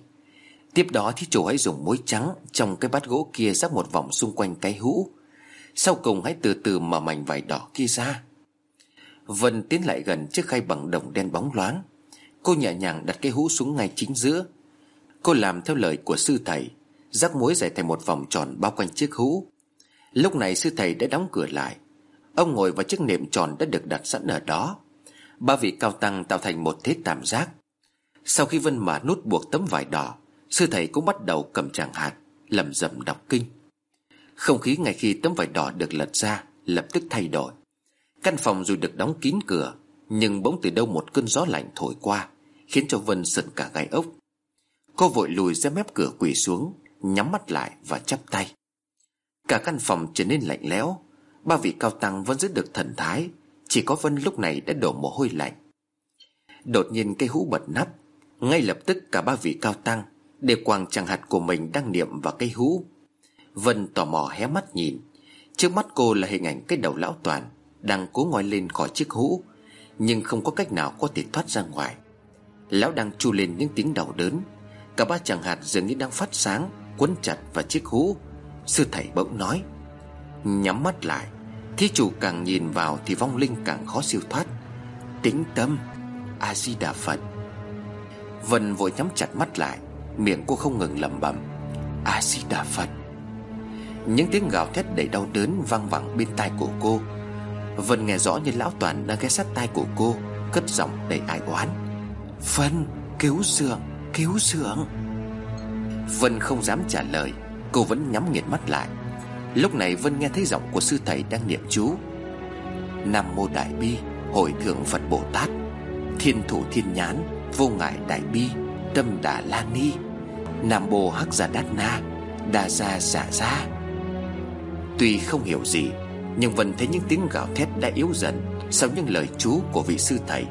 Tiếp đó thí chủ hãy dùng muối trắng Trong cái bát gỗ kia rắc một vòng xung quanh cái hũ. Sau cùng hãy từ từ mở mảnh vải đỏ kia ra. Vân tiến lại gần chiếc khay bằng đồng đen bóng loáng. Cô nhẹ nhàng đặt cái hũ xuống ngay chính giữa. Cô làm theo lời của sư thầy, Rắc muối dày thành một vòng tròn bao quanh chiếc hũ. Lúc này sư thầy đã đóng cửa lại. Ông ngồi vào chiếc nệm tròn đã được đặt sẵn ở đó. Ba vị cao tăng tạo thành một thế tam giác. Sau khi Vân mà nút buộc tấm vải đỏ, Sư thầy cũng bắt đầu cầm tràng hạt, lầm rầm đọc kinh. Không khí ngay khi tấm vải đỏ được lật ra, Lập tức thay đổi. Căn phòng dù được đóng kín cửa, Nhưng bỗng từ đâu một cơn gió lạnh thổi qua, Khiến cho Vân sợn cả gai ốc. Cô vội lùi ra mép cửa quỳ xuống, Nhắm mắt lại và chắp tay. Cả căn phòng trở nên lạnh lẽo, Ba vị cao tăng vẫn giữ được thần thái chỉ có Vân lúc này đã đổ mồ hôi lạnh. Đột nhiên cây hũ bật nắp Ngay lập tức cả ba vị cao tăng đều quàng chẳng hạt của mình đang niệm vào cây hũ. Vân tò mò hé mắt nhìn, Trước mắt cô là hình ảnh cái đầu lão toàn Đang cố ngoi lên khỏi chiếc hũ, Nhưng không có cách nào có thể thoát ra ngoài. Lão đang chu lên những tiếng đau đớn, Cả ba chẳng hạt dường như đang phát sáng, Quấn chặt vào chiếc hũ. Sư thầy bỗng nói, Nhắm mắt lại. Thí chủ càng nhìn vào thì vong linh càng khó siêu thoát. Tính tâm, A-di-đà Phật. Vân vội nhắm chặt mắt lại, Miệng cô không ngừng lẩm bẩm, A-di-đà Phật. Những tiếng gào thét đầy đau đớn vang vẳng bên tai của cô. Vân nghe rõ như lão toàn đang ghé sát tai của cô, Cất giọng đầy ai oán. Vân, cứu sượng Cứu sượng Vân không dám trả lời, Cô vẫn nhắm nghiền mắt lại. Lúc này Vân nghe thấy giọng của sư thầy đang niệm chú. Nam mô đại bi, Hội thượng Phật Bồ Tát, Thiên thủ thiên nhán Vô ngại đại bi, Tâm đà la ni, Nam bồ hắc giả đát na Đà gia giả gia. Tuy không hiểu gì, Nhưng Vân thấy những tiếng gào thét đã yếu dần Sau những lời chú của vị sư thầy.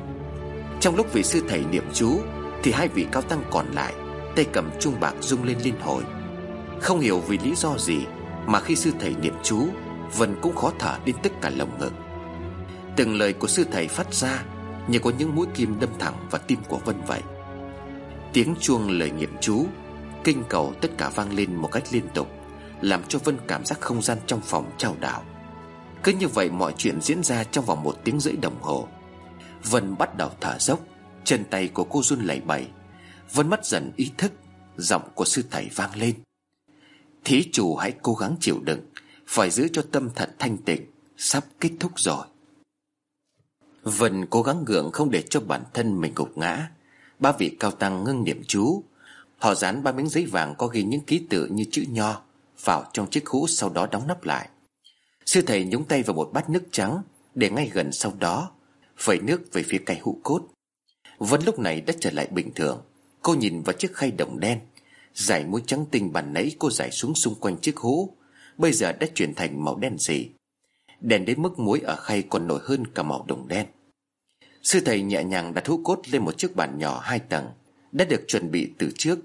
Trong lúc vị sư thầy niệm chú, Thì hai vị cao tăng còn lại Tay cầm chuông bạc rung lên liên hồi. Không hiểu vì lý do gì mà khi sư thầy niệm chú, Vân cũng khó thở đến tất cả lồng ngực. Từng lời của sư thầy phát ra, Như có những mũi kim đâm thẳng vào tim của Vân vậy. Tiếng chuông lời niệm chú, Kinh cầu tất cả vang lên một cách liên tục, Làm cho Vân cảm giác không gian trong phòng trao đảo. Cứ như vậy mọi chuyện diễn ra trong vòng một tiếng rưỡi đồng hồ. Vân bắt đầu thở dốc, Chân tay của cô run lẩy bẩy. Vân mất dần ý thức, Giọng của sư thầy vang lên. Thí chủ hãy cố gắng chịu đựng, Phải giữ cho tâm thật thanh tịnh, Sắp kết thúc rồi. Vân cố gắng gượng không để cho bản thân mình gục ngã. Ba vị cao tăng ngưng niệm chú. Họ dán ba miếng giấy vàng có ghi những ký tự như chữ nho Vào trong chiếc hũ sau đó đóng nắp lại. Sư thầy nhúng tay vào một bát nước trắng Để ngay gần sau đó Vẩy nước về phía cây hũ cốt. Vân lúc này đã trở lại bình thường. Cô nhìn vào chiếc khay đồng đen. Giải muối trắng tinh bàn nãy cô giải xuống xung quanh chiếc hố, Bây giờ đã chuyển thành màu đen gì? Đèn đến mức muối ở khay còn nổi hơn cả màu đồng đen. Sư thầy nhẹ nhàng đặt hũ cốt lên một chiếc bàn nhỏ hai tầng Đã được chuẩn bị từ trước.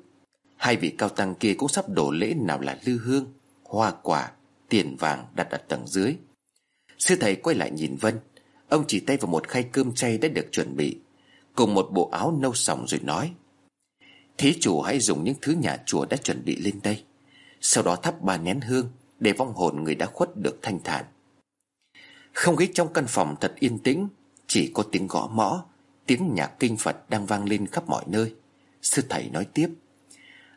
Hai vị cao tăng kia cũng sắp đổ lễ nào là lư hương Hoa quả Tiền vàng đặt ở tầng dưới. Sư thầy quay lại nhìn Vân. Ông chỉ tay vào một khay cơm chay đã được chuẩn bị. Cùng một bộ áo nâu sòng rồi nói. Thí chủ hãy dùng những thứ nhà chùa đã chuẩn bị lên đây. Sau đó thắp ba nén hương Để vong hồn người đã khuất được thanh thản. Không khí trong căn phòng thật yên tĩnh, Chỉ có tiếng gõ mõ, Tiếng nhạc kinh Phật đang vang lên khắp mọi nơi. Sư thầy nói tiếp,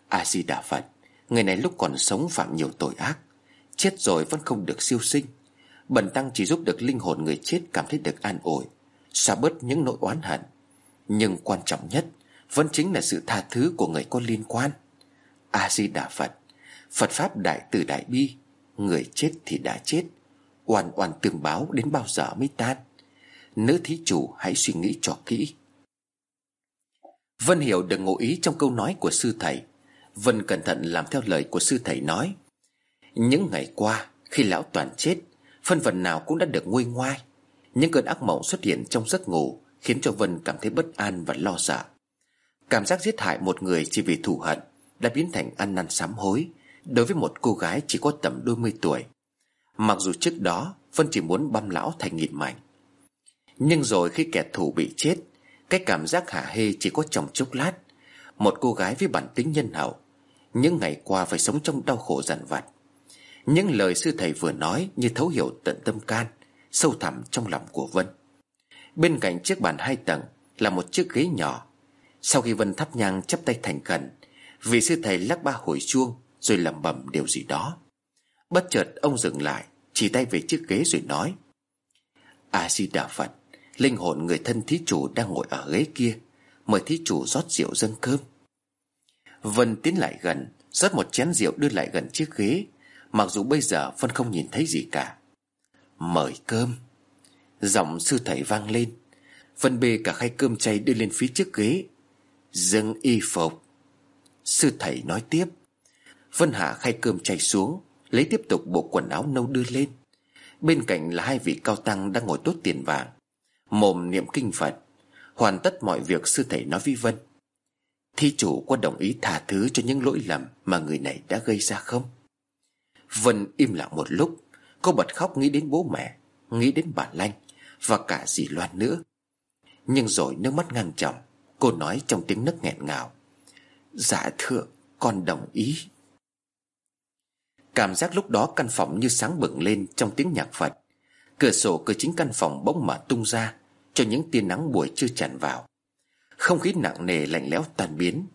A-di-đà Phật, Người này lúc còn sống phạm nhiều tội ác, Chết rồi vẫn không được siêu sinh. Bần tăng chỉ giúp được linh hồn người chết cảm thấy được an ủi Xóa bớt những nỗi oán hận. Nhưng quan trọng nhất vẫn chính là sự tha thứ của người có liên quan. A-di-đà Phật Phật Pháp Đại Từ Đại Bi, Người chết thì đã chết, Oan oan tường báo đến bao giờ mới tan. Nữ thí chủ hãy suy nghĩ cho kỹ. Vân hiểu được ngụ ý trong câu nói của sư thầy. Vân cẩn thận làm theo lời của sư thầy nói, Những ngày qua, Khi lão toàn chết, Phân phần nào cũng đã được nguôi ngoai. Những cơn ác mộng xuất hiện trong giấc ngủ Khiến cho Vân cảm thấy bất an và lo sợ. Cảm giác giết hại một người chỉ vì thù hận Đã biến thành ăn năn sám hối. Đối với một cô gái chỉ có tầm đôi mươi tuổi, Mặc dù trước đó Vân chỉ muốn băm lão thành nghìn mảnh. Nhưng rồi khi kẻ thù bị chết, Cái cảm giác hả hê chỉ có trong chốc lát. Một cô gái với bản tính nhân hậu, Những ngày qua phải sống trong đau khổ dằn vặt. Những lời sư thầy vừa nói Như thấu hiểu tận tâm can, Sâu thẳm trong lòng của Vân. Bên cạnh chiếc bàn hai tầng Là một chiếc ghế nhỏ sau khi Vân thắp nhang chắp tay thành khẩn, Vị sư thầy lắc ba hồi chuông Rồi lẩm bẩm điều gì đó. Bất chợt ông dừng lại, Chỉ tay về chiếc ghế rồi nói, A-di-đà Phật, Linh hồn người thân thí chủ đang ngồi ở ghế kia, Mời thí chủ rót rượu dâng cơm. Vân tiến lại gần, rót một chén rượu đưa lại gần chiếc ghế, Mặc dù bây giờ Vân không nhìn thấy gì cả. Mời cơm. Giọng sư thầy vang lên. Vân bê cả khay cơm chay đưa lên phía trước ghế Dâng y phục. Sư thầy nói tiếp. Vân hạ khay cơm chay xuống, Lấy tiếp tục bộ quần áo nâu đưa lên. Bên cạnh là hai vị cao tăng đang ngồi tốt tiền vàng, Mồm niệm kinh Phật, Hoàn tất mọi việc sư thầy nói với Vân. Thi chủ có đồng ý tha thứ cho những lỗi lầm Mà người này đã gây ra không? Vân im lặng một lúc Cô bật khóc nghĩ đến bố mẹ, Nghĩ đến bà Lanh Và cả dì Loan nữa. Nhưng rồi nước mắt ngang chồng Cô nói trong tiếng nấc nghẹn ngào. Dạ thưa, con đồng ý. Cảm giác lúc đó căn phòng như sáng bừng lên Trong tiếng nhạc Phật. Cửa sổ cửa chính căn phòng bỗng mở tung ra, Cho những tia nắng buổi chưa tràn vào. Không khí nặng nề lạnh lẽo tan biến.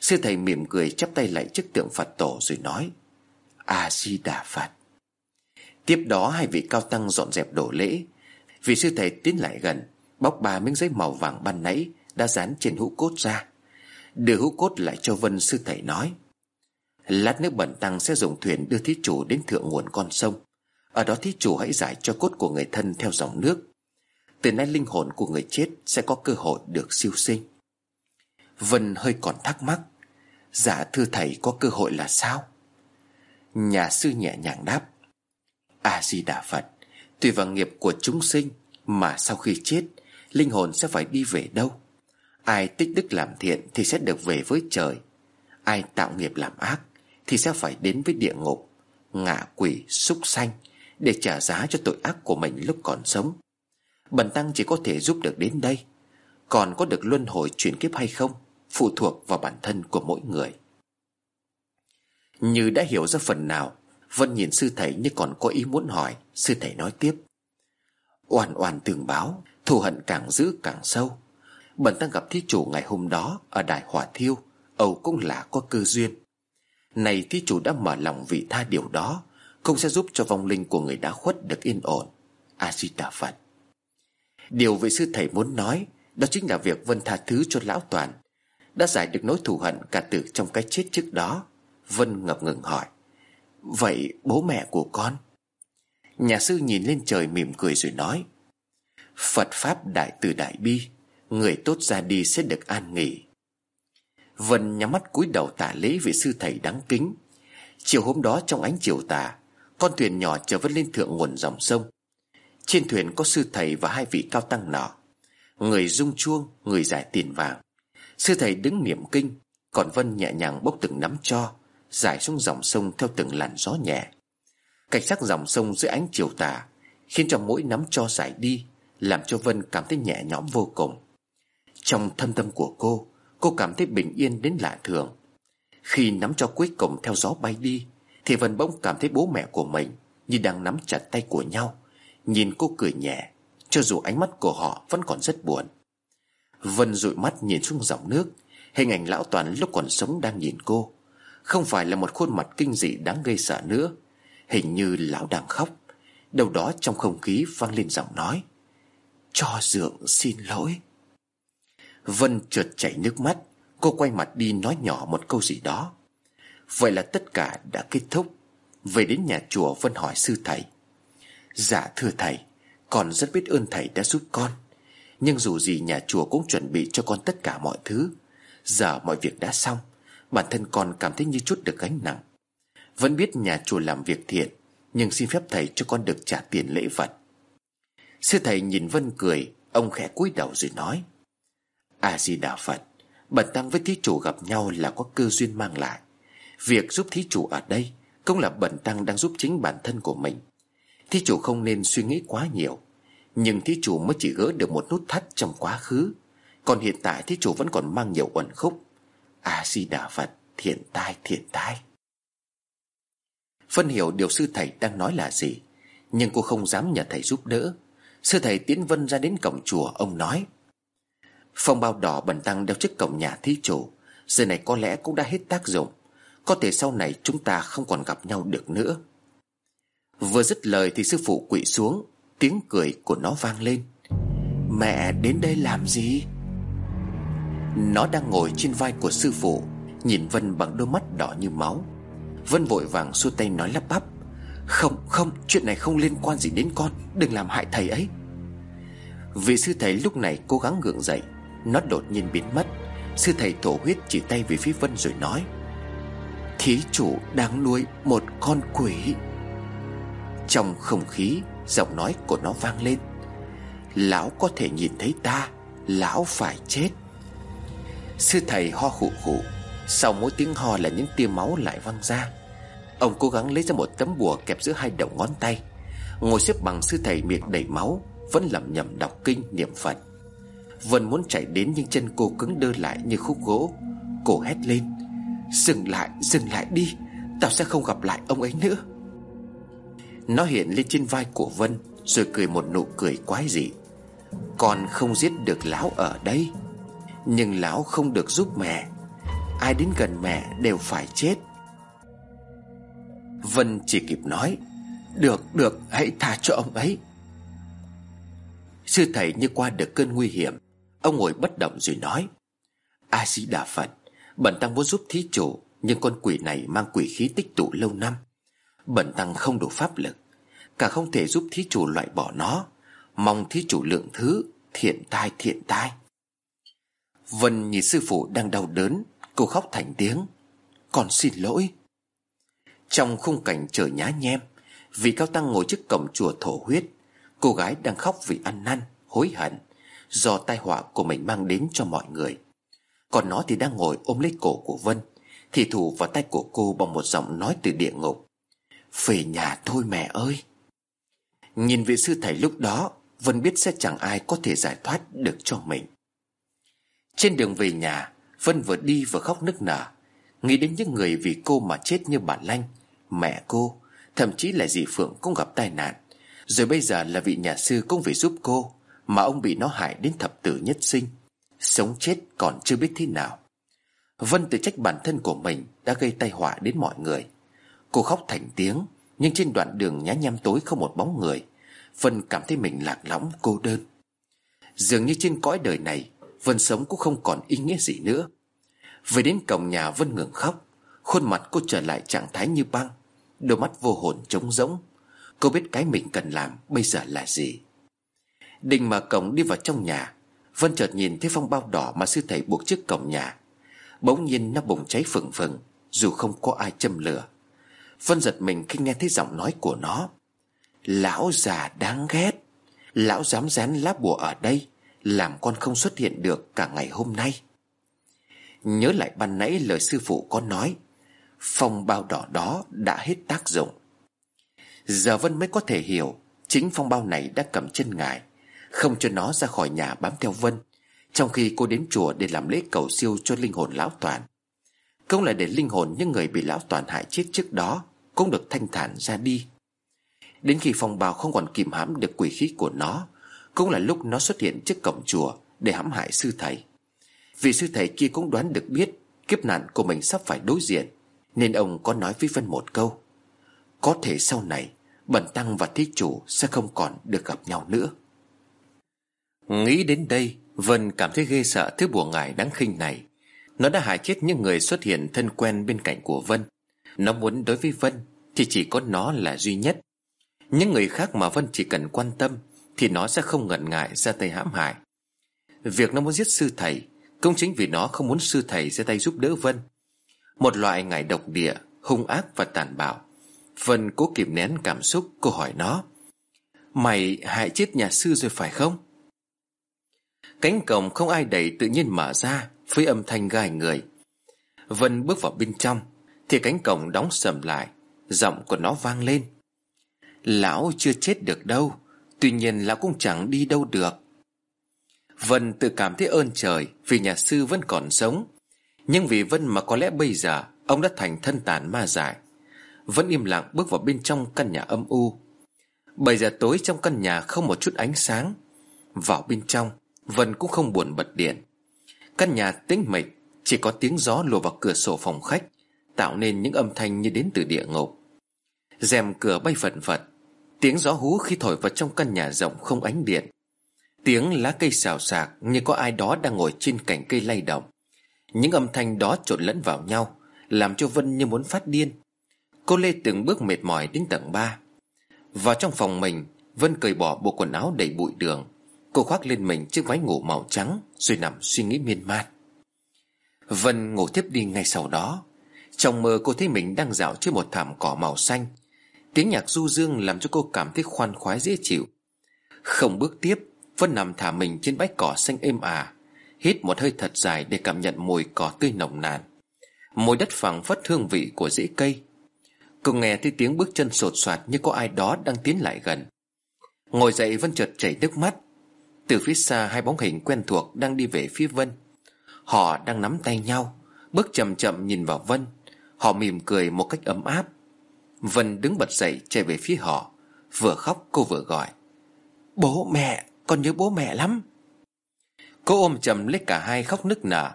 Sư thầy mỉm cười chắp tay lại trước tượng Phật tổ rồi nói, A-di-đà Phật. Tiếp đó hai vị cao tăng dọn dẹp đổ lễ. Vị sư thầy tiến lại gần, Bóc ba miếng giấy màu vàng ban nãy đã dán trên hũ cốt ra. Đưa hũ cốt lại cho Vân sư thầy nói. Lát nước bẩn tăng sẽ dùng thuyền đưa thí chủ đến thượng nguồn con sông. Ở đó thí chủ hãy giải cho cốt của người thân theo dòng nước. Từ nay linh hồn của người chết sẽ có cơ hội được siêu sinh. Vân hơi còn thắc mắc. Dạ thưa thầy, có cơ hội là sao? Nhà sư nhẹ nhàng đáp. A-di-đà Phật, Tùy vào nghiệp của chúng sinh Mà sau khi chết, Linh hồn sẽ phải đi về đâu? Ai tích đức làm thiện Thì sẽ được về với trời. Ai tạo nghiệp làm ác Thì sẽ phải đến với địa ngục. Ngạ quỷ, súc sanh Để trả giá cho tội ác của mình lúc còn sống. Bần tăng chỉ có thể giúp được đến đây. Còn có được luân hồi chuyển kiếp hay không Phụ thuộc vào bản thân của mỗi người. Như đã hiểu ra phần nào Vân nhìn sư thầy như còn có ý muốn hỏi Sư thầy nói tiếp. Oan oan tường báo Thù hận càng giữ càng sâu. Bần tăng gặp thí chủ ngày hôm đó Ở đài hỏa thiêu Âu cũng là có cơ duyên. Này thí chủ đã mở lòng vị tha điều đó Không sẽ giúp cho vong linh của người đã khuất được yên ổn. A-di-đà Phật. Điều vị sư thầy muốn nói, Đó chính là việc Vân tha thứ cho lão toàn. Đã giải được nỗi thù hận cả từ trong cái chết trước đó, Vân ngập ngừng hỏi. Vậy bố mẹ của con? Nhà sư nhìn lên trời mỉm cười rồi nói. Phật Pháp Đại Từ Đại Bi Người tốt ra đi sẽ được an nghỉ. Vân nhắm mắt cúi đầu tạ lễ vị sư thầy đáng kính. Chiều hôm đó trong ánh chiều tà Con thuyền nhỏ chở Vân lên thượng nguồn dòng sông. Trên thuyền có sư thầy và hai vị cao tăng nọ. Người rung chuông, người giải tiền vàng. Sư thầy đứng niệm kinh Còn Vân nhẹ nhàng bốc từng nắm cho Giải xuống dòng sông theo từng làn gió nhẹ. Cảnh sắc dòng sông dưới ánh chiều tà Khiến cho mỗi nắm cho giải đi Làm cho Vân cảm thấy nhẹ nhõm vô cùng. Trong thâm tâm của cô Cô cảm thấy bình yên đến lạ thường. Khi nắm cho cuối cùng theo gió bay đi, Thì Vân bỗng cảm thấy bố mẹ của mình Như đang nắm chặt tay của nhau. Nhìn cô cười nhẹ, Cho dù ánh mắt của họ vẫn còn rất buồn. Vân dụi mắt nhìn xuống dòng nước, Hình ảnh lão toàn lúc còn sống đang nhìn cô. Không phải là một khuôn mặt kinh dị đáng gây sợ nữa, Hình như lão đang khóc. Đâu đó trong không khí vang lên giọng nói, Cho dượng xin lỗi. Vân trượt chảy nước mắt. Cô quay mặt đi nói nhỏ một câu gì đó. Vậy là tất cả đã kết thúc. Về đến nhà chùa, Vân hỏi sư thầy. Dạ thưa thầy, Con rất biết ơn thầy đã giúp con. Nhưng dù gì nhà chùa cũng chuẩn bị cho con tất cả mọi thứ. Giờ mọi việc đã xong. Bản thân con cảm thấy như chút được gánh nặng. Vẫn biết nhà chùa làm việc thiện, Nhưng xin phép thầy cho con được trả tiền lễ vật. Sư thầy nhìn Vân cười, Ông khẽ cúi đầu rồi nói. A-di-đà Phật Bần tăng với thí chủ gặp nhau là có cơ duyên mang lại. Việc giúp thí chủ ở đây Cũng là bần tăng đang giúp chính bản thân của mình. Thí chủ không nên suy nghĩ quá nhiều, Nhưng thí chủ mới chỉ gỡ được một nút thắt trong quá khứ. Còn hiện tại thí chủ vẫn còn mang nhiều uẩn khúc. A-di-đà Phật, Thiện tai thiện tai Phân hiểu điều sư thầy đang nói là gì, Nhưng cô không dám nhờ thầy giúp đỡ. Sư thầy tiến vân ra đến cổng chùa, Ông nói Phong bao đỏ bẩn tăng đeo trước cổng nhà thí chủ. Giờ này có lẽ cũng đã hết tác dụng. Có thể sau này chúng ta không còn gặp nhau được nữa. Vừa dứt lời thì sư phụ quỵ xuống. Tiếng cười của nó vang lên. Mẹ đến đây làm gì? Nó đang ngồi trên vai của sư phụ, Nhìn Vân bằng đôi mắt đỏ như máu. Vân vội vàng xua tay nói lắp bắp. Không không, chuyện này không liên quan gì đến con. Đừng làm hại thầy ấy. Vị sư thầy lúc này cố gắng gượng dậy. Nó đột nhiên biến mất. Sư thầy thổ huyết chỉ tay về phía Vân rồi nói, Thí chủ đang nuôi một con quỷ. Trong không khí, Giọng nói của nó vang lên, Lão có thể nhìn thấy ta, Lão phải chết. Sư thầy ho khụ khụ Sau mỗi tiếng ho là những tia máu lại văng ra. Ông cố gắng lấy ra một tấm bùa kẹp giữa hai đầu ngón tay. Ngồi xếp bằng sư thầy miệng đầy máu, Vẫn lẩm nhẩm đọc kinh niệm Phật. Vân muốn chạy đến nhưng chân cô cứng đơ lại như khúc gỗ. Cô hét lên Dừng lại, dừng lại đi Tao sẽ không gặp lại ông ấy nữa. Nó hiện lên trên vai của Vân Rồi cười một nụ cười quái dị. Con không giết được lão ở đây Nhưng lão không được giúp mẹ. Ai đến gần mẹ đều phải chết. Vân chỉ kịp nói Được, được, hãy tha cho ông ấy. Sư thầy như qua được cơn nguy hiểm Ông ngồi bất động rồi nói A Di Đà Phật Bẩn tăng muốn giúp thí chủ, Nhưng con quỷ này mang quỷ khí tích tụ lâu năm. Bẩn tăng không đủ pháp lực Cả không thể giúp thí chủ loại bỏ nó. Mong thí chủ lượng thứ, Thiện tai thiện tai. Vân nhìn sư phụ đang đau đớn, Cô khóc thành tiếng, Con xin lỗi. Trong khung cảnh trời nhá nhem Vị cao tăng ngồi trước cổng chùa thổ huyết, Cô gái đang khóc vì ăn năn, Hối hận. Do tai họa của mình mang đến cho mọi người. Còn nó thì đang ngồi ôm lấy cổ của Vân, Thì thủ vào tay của cô bằng một giọng nói từ địa ngục. Về nhà thôi mẹ ơi. Nhìn vị sư thầy lúc đó, Vân biết sẽ chẳng ai có thể giải thoát được cho mình. Trên đường về nhà, Vân vừa đi vừa khóc nức nở. Nghĩ đến những người vì cô mà chết như bà Lanh, Mẹ cô, Thậm chí là dì Phượng cũng gặp tai nạn. Rồi bây giờ là vị nhà sư cũng phải giúp cô. Mà ông bị nó hại đến thập tử nhất sinh. Sống chết còn chưa biết thế nào. Vân tự trách bản thân của mình Đã gây tai họa đến mọi người. Cô khóc thành tiếng, Nhưng trên đoạn đường nhá nhem tối không một bóng người. Vân cảm thấy mình lạc lõng, cô đơn. Dường như trên cõi đời này, Vân sống cũng không còn ý nghĩa gì nữa. Về đến cổng nhà, Vân ngừng khóc. Khuôn mặt cô trở lại trạng thái như băng. Đôi mắt vô hồn trống rỗng. Cô biết cái mình cần làm bây giờ là gì? Định mở cổng đi vào trong nhà, Vân chợt nhìn thấy phong bao đỏ mà sư thầy buộc trước cổng nhà. Bỗng nhiên nó bùng cháy phừng phừng, Dù không có ai châm lửa. Vân giật mình khi nghe thấy giọng nói của nó. Lão già đáng ghét, Lão dám dán lá bùa ở đây, Làm con không xuất hiện được cả ngày hôm nay. Nhớ lại ban nãy lời sư phụ có nói, Phong bao đỏ đó đã hết tác dụng. Giờ Vân mới có thể hiểu Chính phong bao này đã cầm chân ngài. Không cho nó ra khỏi nhà bám theo Vân, Trong khi cô đến chùa để làm lễ cầu siêu cho linh hồn lão toàn. Cũng là để linh hồn những người bị lão toàn hại chết trước đó Cũng được thanh thản ra đi. Đến khi phong bào không còn kìm hãm được quỷ khí của nó, Cũng là lúc nó xuất hiện trước cổng chùa Để hãm hại sư thầy. Vì sư thầy kia cũng đoán được biết Kiếp nạn của mình sắp phải đối diện, Nên ông có nói với Vân một câu, Có thể sau này, Bần Tăng và Thí Chủ sẽ không còn được gặp nhau nữa. Nghĩ đến đây, Vân cảm thấy ghê sợ thứ bùa ngải đáng khinh này. Nó đã hại chết những người xuất hiện thân quen bên cạnh của Vân. Nó muốn đối với Vân Thì chỉ có nó là duy nhất. Những người khác mà Vân chỉ cần quan tâm Thì nó sẽ không ngần ngại ra tay hãm hại. Việc nó muốn giết sư thầy Cũng chính vì nó không muốn sư thầy ra tay giúp đỡ Vân. Một loại ngải độc địa, Hung ác và tàn bạo. Vân cố kìm nén cảm xúc, Cô hỏi nó, Mày hại chết nhà sư rồi phải không? Cánh cổng không ai đẩy tự nhiên mở ra Với âm thanh gai người. Vân bước vào bên trong, Thì cánh cổng đóng sầm lại, Giọng của nó vang lên. Lão chưa chết được đâu, Tuy nhiên lão cũng chẳng đi đâu được. Vân tự cảm thấy ơn trời Vì nhà sư vẫn còn sống. Nhưng vì Vân mà có lẽ bây giờ, Ông đã thành thân tàn ma dại. Vẫn im lặng bước vào bên trong căn nhà âm u. Bảy giờ tối trong căn nhà không một chút ánh sáng. Vào bên trong Vân cũng không buồn bật điện. Căn nhà tĩnh mịch, Chỉ có tiếng gió lùa vào cửa sổ phòng khách, Tạo nên những âm thanh như đến từ địa ngục. Rèm cửa bay phật phật Tiếng gió hú khi thổi vào trong căn nhà rộng không ánh điện. Tiếng lá cây xào xạc như có ai đó đang ngồi trên cành cây lay động. Những âm thanh đó trộn lẫn vào nhau, Làm cho Vân như muốn phát điên. Cô Lê từng bước mệt mỏi đến tầng 3 Vào trong phòng mình, Vân cởi bỏ bộ quần áo đầy bụi đường. Cô khoác lên mình chiếc váy ngủ màu trắng, Rồi nằm suy nghĩ miên man. Vân ngủ tiếp đi ngay sau đó. Trong mơ cô thấy mình đang dạo trên một thảm cỏ màu xanh. Tiếng nhạc du dương làm cho cô cảm thấy khoan khoái dễ chịu. Không bước tiếp, Vân nằm thả mình trên bãi cỏ xanh êm ả, Hít một hơi thật dài để cảm nhận mùi cỏ tươi nồng nàn. Mùi đất phẳng phất hương vị của rễ cây. Cô nghe thấy tiếng bước chân sột soạt như có ai đó đang tiến lại gần. Ngồi dậy Vân chợt chảy nước mắt. Từ phía xa, hai bóng hình quen thuộc đang đi về phía Vân. Họ đang nắm tay nhau, Bước chậm chậm nhìn vào Vân. Họ mỉm cười một cách ấm áp. Vân đứng bật dậy, chạy về phía họ. Vừa khóc, cô vừa gọi. Bố mẹ, Con nhớ bố mẹ lắm. Cô ôm chầm lấy cả hai khóc nức nở.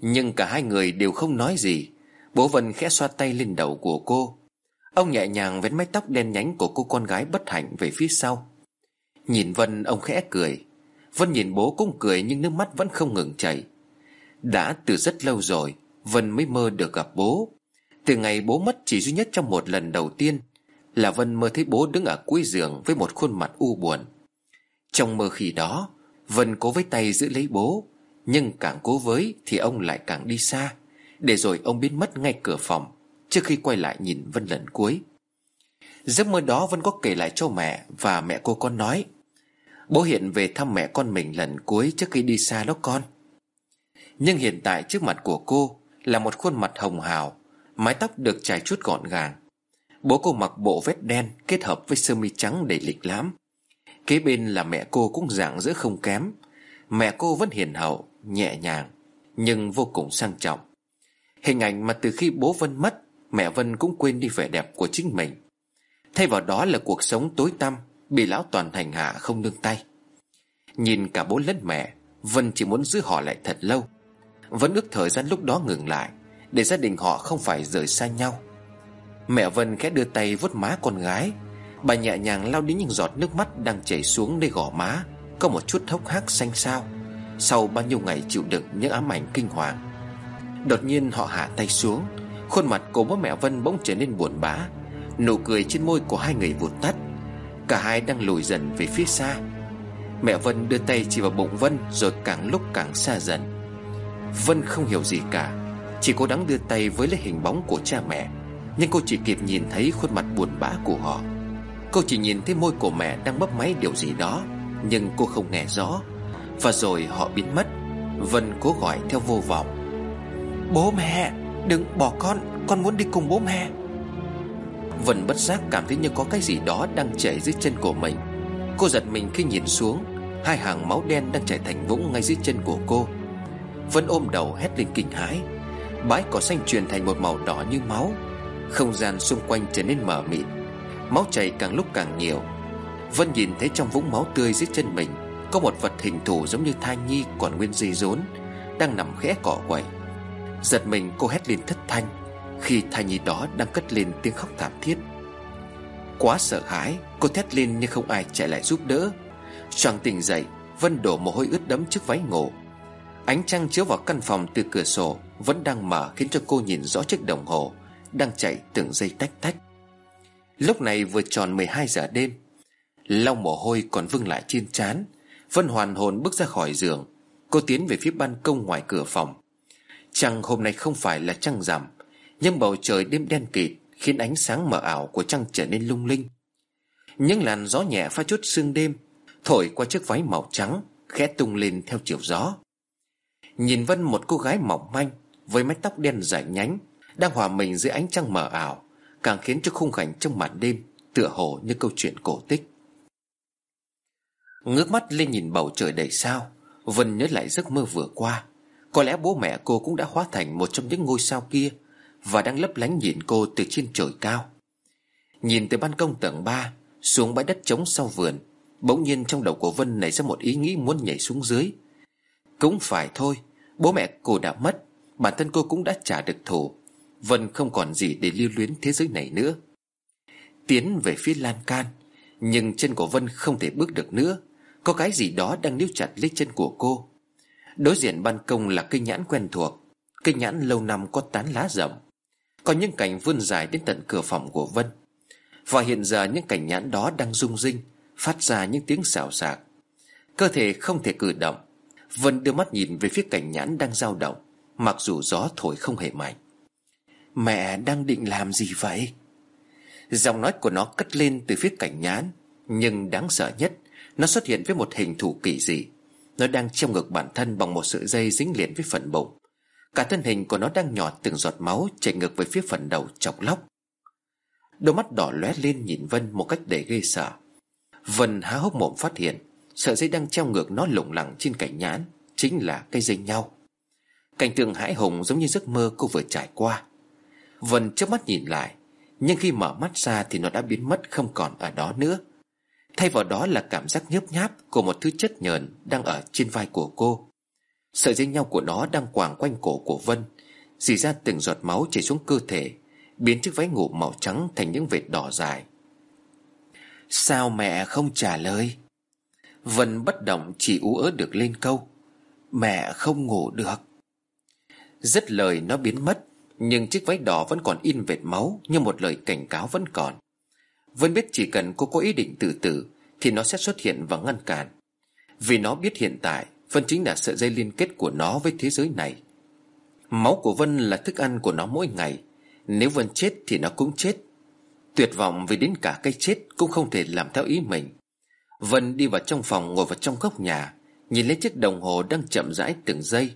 Nhưng cả hai người đều không nói gì. Bố Vân khẽ xoa tay lên đầu của cô. Ông nhẹ nhàng vén mái tóc đen nhánh của cô con gái bất hạnh về phía sau. Nhìn Vân, ông khẽ cười. Vân nhìn bố cũng cười nhưng nước mắt vẫn không ngừng chảy. Đã từ rất lâu rồi, Vân mới mơ được gặp bố. Từ ngày bố mất chỉ duy nhất trong một lần đầu tiên Là Vân mơ thấy bố đứng ở cuối giường Với một khuôn mặt u buồn. Trong mơ khi đó, Vân cố với tay giữ lấy bố, Nhưng càng cố với thì ông lại càng đi xa. Để rồi ông biến mất ngay cửa phòng, Trước khi quay lại nhìn Vân lần cuối. Giấc mơ đó Vân có kể lại cho mẹ Và mẹ cô con nói. Bố hiện về thăm mẹ con mình lần cuối Trước khi đi xa đó con. Nhưng hiện tại trước mặt của cô Là một khuôn mặt hồng hào, Mái tóc được trải chút gọn gàng. Bố cô mặc bộ vest đen Kết hợp với sơ mi trắng đầy lịch lãm. Kế bên là mẹ cô cũng dạng dỡ không kém. Mẹ cô vẫn hiền hậu, Nhẹ nhàng, Nhưng vô cùng sang trọng. Hình ảnh mà từ khi bố Vân mất, Mẹ Vân cũng quên đi vẻ đẹp của chính mình. Thay vào đó là cuộc sống tối tăm Bị lão toàn thành hạ không nương tay. Nhìn cả bố lẫn mẹ, Vân chỉ muốn giữ họ lại thật lâu. Vẫn ước thời gian lúc đó ngừng lại, Để gia đình họ không phải rời xa nhau. Mẹ Vân khẽ đưa tay vuốt má con gái. Bà nhẹ nhàng lau đi những giọt nước mắt Đang chảy xuống nơi gò má, Có một chút hốc hác xanh xao. Sau bao nhiêu ngày chịu đựng những ám ảnh kinh hoàng, Đột nhiên họ hạ tay xuống. Khuôn mặt của bố mẹ Vân bỗng trở nên buồn bã. Nụ cười trên môi của hai người vụt tắt. Cả hai đang lùi dần về phía xa. Mẹ Vân đưa tay chỉ vào bụng Vân Rồi càng lúc càng xa dần. Vân không hiểu gì cả, Chỉ cố đắng đưa tay với lấy hình bóng của cha mẹ, Nhưng cô chỉ kịp nhìn thấy khuôn mặt buồn bã của họ. Cô chỉ nhìn thấy môi của mẹ đang bấp máy điều gì đó, Nhưng cô không nghe rõ. Và rồi họ biến mất, Vân cố gọi theo vô vọng. Bố mẹ, Đừng bỏ con Con muốn đi cùng bố mẹ. Vân bất giác cảm thấy như có cái gì đó Đang chảy dưới chân của mình. Cô giật mình khi nhìn xuống, Hai hàng máu đen đang chảy thành vũng ngay dưới chân của cô. Vân ôm đầu hét lên kinh hãi. Bãi cỏ xanh chuyển thành một màu đỏ như máu. Không gian xung quanh trở nên mờ mịt. Máu chảy càng lúc càng nhiều. Vân nhìn thấy trong vũng máu tươi dưới chân mình, Có một vật hình thù giống như thai nhi còn nguyên dây rốn, Đang nằm khẽ cỏ quậy. Giật mình, cô hét lên thất thanh. Khi thai nhi đó đang cất lên tiếng khóc thảm thiết. Quá sợ hãi, Cô thét lên nhưng không ai chạy lại giúp đỡ. Choàng tỉnh dậy, Vân đổ mồ hôi ướt đẫm trước váy ngủ. Ánh trăng chiếu vào căn phòng từ cửa sổ Vẫn đang mở khiến cho cô nhìn rõ chiếc đồng hồ Đang chạy từng giây tách tách. Lúc này vừa tròn 12 giờ đêm, Lau mồ hôi còn vương lại trên trán, Vân hoàn hồn bước ra khỏi giường. Cô tiến về phía ban công ngoài cửa phòng. Trăng hôm nay không phải là trăng rằm nhưng bầu trời đêm đen kịt Khiến ánh sáng mờ ảo của trăng trở nên lung linh. Những làn gió nhẹ pha chút sương đêm, Thổi qua chiếc váy màu trắng, Khẽ tung lên theo chiều gió. Nhìn Vân một cô gái mỏng manh, Với mái tóc đen dài nhánh, Đang hòa mình dưới ánh trăng mờ ảo, Càng khiến cho khung cảnh trong màn đêm Tựa hồ như câu chuyện cổ tích. Ngước mắt lên nhìn bầu trời đầy sao, Vân nhớ lại giấc mơ vừa qua. Có lẽ bố mẹ cô cũng đã hóa thành Một trong những ngôi sao kia và đang lấp lánh nhìn cô từ trên trời cao. Nhìn từ ban công tầng 3 Xuống bãi đất trống sau vườn, Bỗng nhiên trong đầu của Vân nảy ra một ý nghĩ muốn nhảy xuống dưới. Cũng phải thôi, Bố mẹ cô đã mất, Bản thân cô cũng đã trả được thù. Vân không còn gì để lưu luyến thế giới này nữa. Tiến về phía lan can, Nhưng chân của Vân không thể bước được nữa. Có cái gì đó đang níu chặt lấy chân của cô. Đối diện ban công là cây nhãn quen thuộc. Cây nhãn lâu năm có tán lá rộng có những cành vươn dài đến tận cửa phòng của Vân. Và hiện giờ những cành nhãn đó đang rung rinh, Phát ra những tiếng xào xạc. Cơ thể không thể cử động. Vân đưa mắt nhìn về phía cành nhãn đang dao động, Mặc dù gió thổi không hề mạnh. Mẹ đang định làm gì vậy? Giọng nói của nó cất lên từ phía cành nhãn, Nhưng đáng sợ nhất, Nó xuất hiện với một hình thù kỳ dị. Nó đang trong ngực bản thân bằng một sợi dây dính liền với phần bụng. Cả thân hình của nó đang nhọt từng giọt máu chảy ngược về phía phần đầu chọc lóc. Đôi mắt đỏ lóe lên nhìn Vân một cách đầy ghê sợ. Vân há hốc mồm phát hiện, Sợi dây đang treo ngược nó lủng lẳng trên cành nhãn, Chính là cây dây nhau. Cảnh tượng hãi hùng giống như giấc mơ cô vừa trải qua. Vân chớp mắt nhìn lại, Nhưng khi mở mắt ra thì nó đã biến mất không còn ở đó nữa. Thay vào đó là cảm giác nhớp nháp Của một thứ chất nhờn đang ở trên vai của cô. Sợi dây nhau của nó đang quàng quanh cổ của Vân, Dì ra từng giọt máu chảy xuống cơ thể, Biến chiếc váy ngủ màu trắng thành những vệt đỏ dài. Sao mẹ không trả lời? Vân bất động chỉ ú ớ được lên câu, Mẹ không ngủ được. Dứt lời nó biến mất, Nhưng chiếc váy đỏ vẫn còn in vệt máu Như một lời cảnh cáo vẫn còn. Vân biết chỉ cần cô có ý định tự tử Thì nó sẽ xuất hiện và ngăn cản. Vì nó biết hiện tại Vân chính là sợi dây liên kết của nó với thế giới này. Máu của Vân là thức ăn của nó mỗi ngày. Nếu Vân chết thì nó cũng chết. Tuyệt vọng vì đến cả cây chết Cũng không thể làm theo ý mình. Vân đi vào trong phòng, ngồi vào trong góc nhà, Nhìn lên chiếc đồng hồ đang chậm rãi từng giây.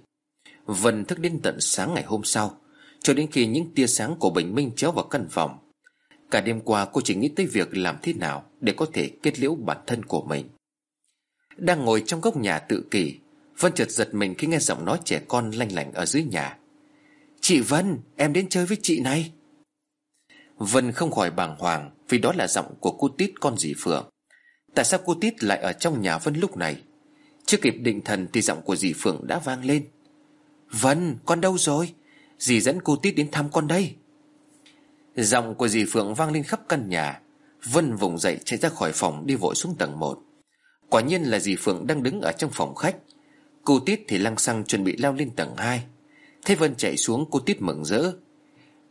Vân thức đến tận sáng ngày hôm sau, Cho đến khi những tia sáng của bình minh chéo vào căn phòng. Cả đêm qua, cô chỉ nghĩ tới việc làm thế nào Để có thể kết liễu bản thân của mình. Đang ngồi trong góc nhà tự kỷ Vân chợt giật mình khi nghe giọng nói trẻ con lanh lảnh ở dưới nhà. Chị Vân, em đến chơi với chị này. Vân không khỏi bàng hoàng Vì đó là giọng của cô Tít, con dì Phượng. Tại sao cô Tít lại ở trong nhà Vân lúc này? Chưa kịp định thần Thì giọng của dì Phượng đã vang lên. Vân, con đâu rồi? Dì dẫn cô Tít đến thăm con đây. Giọng của dì Phượng vang lên khắp căn nhà. Vân vùng dậy chạy ra khỏi phòng Đi vội xuống tầng 1 Quả nhiên là dì Phượng đang đứng ở trong phòng khách. Cô Tít thì lăng xăng chuẩn bị leo lên tầng 2 Thế Vân chạy xuống, cô Tít mừng rỡ.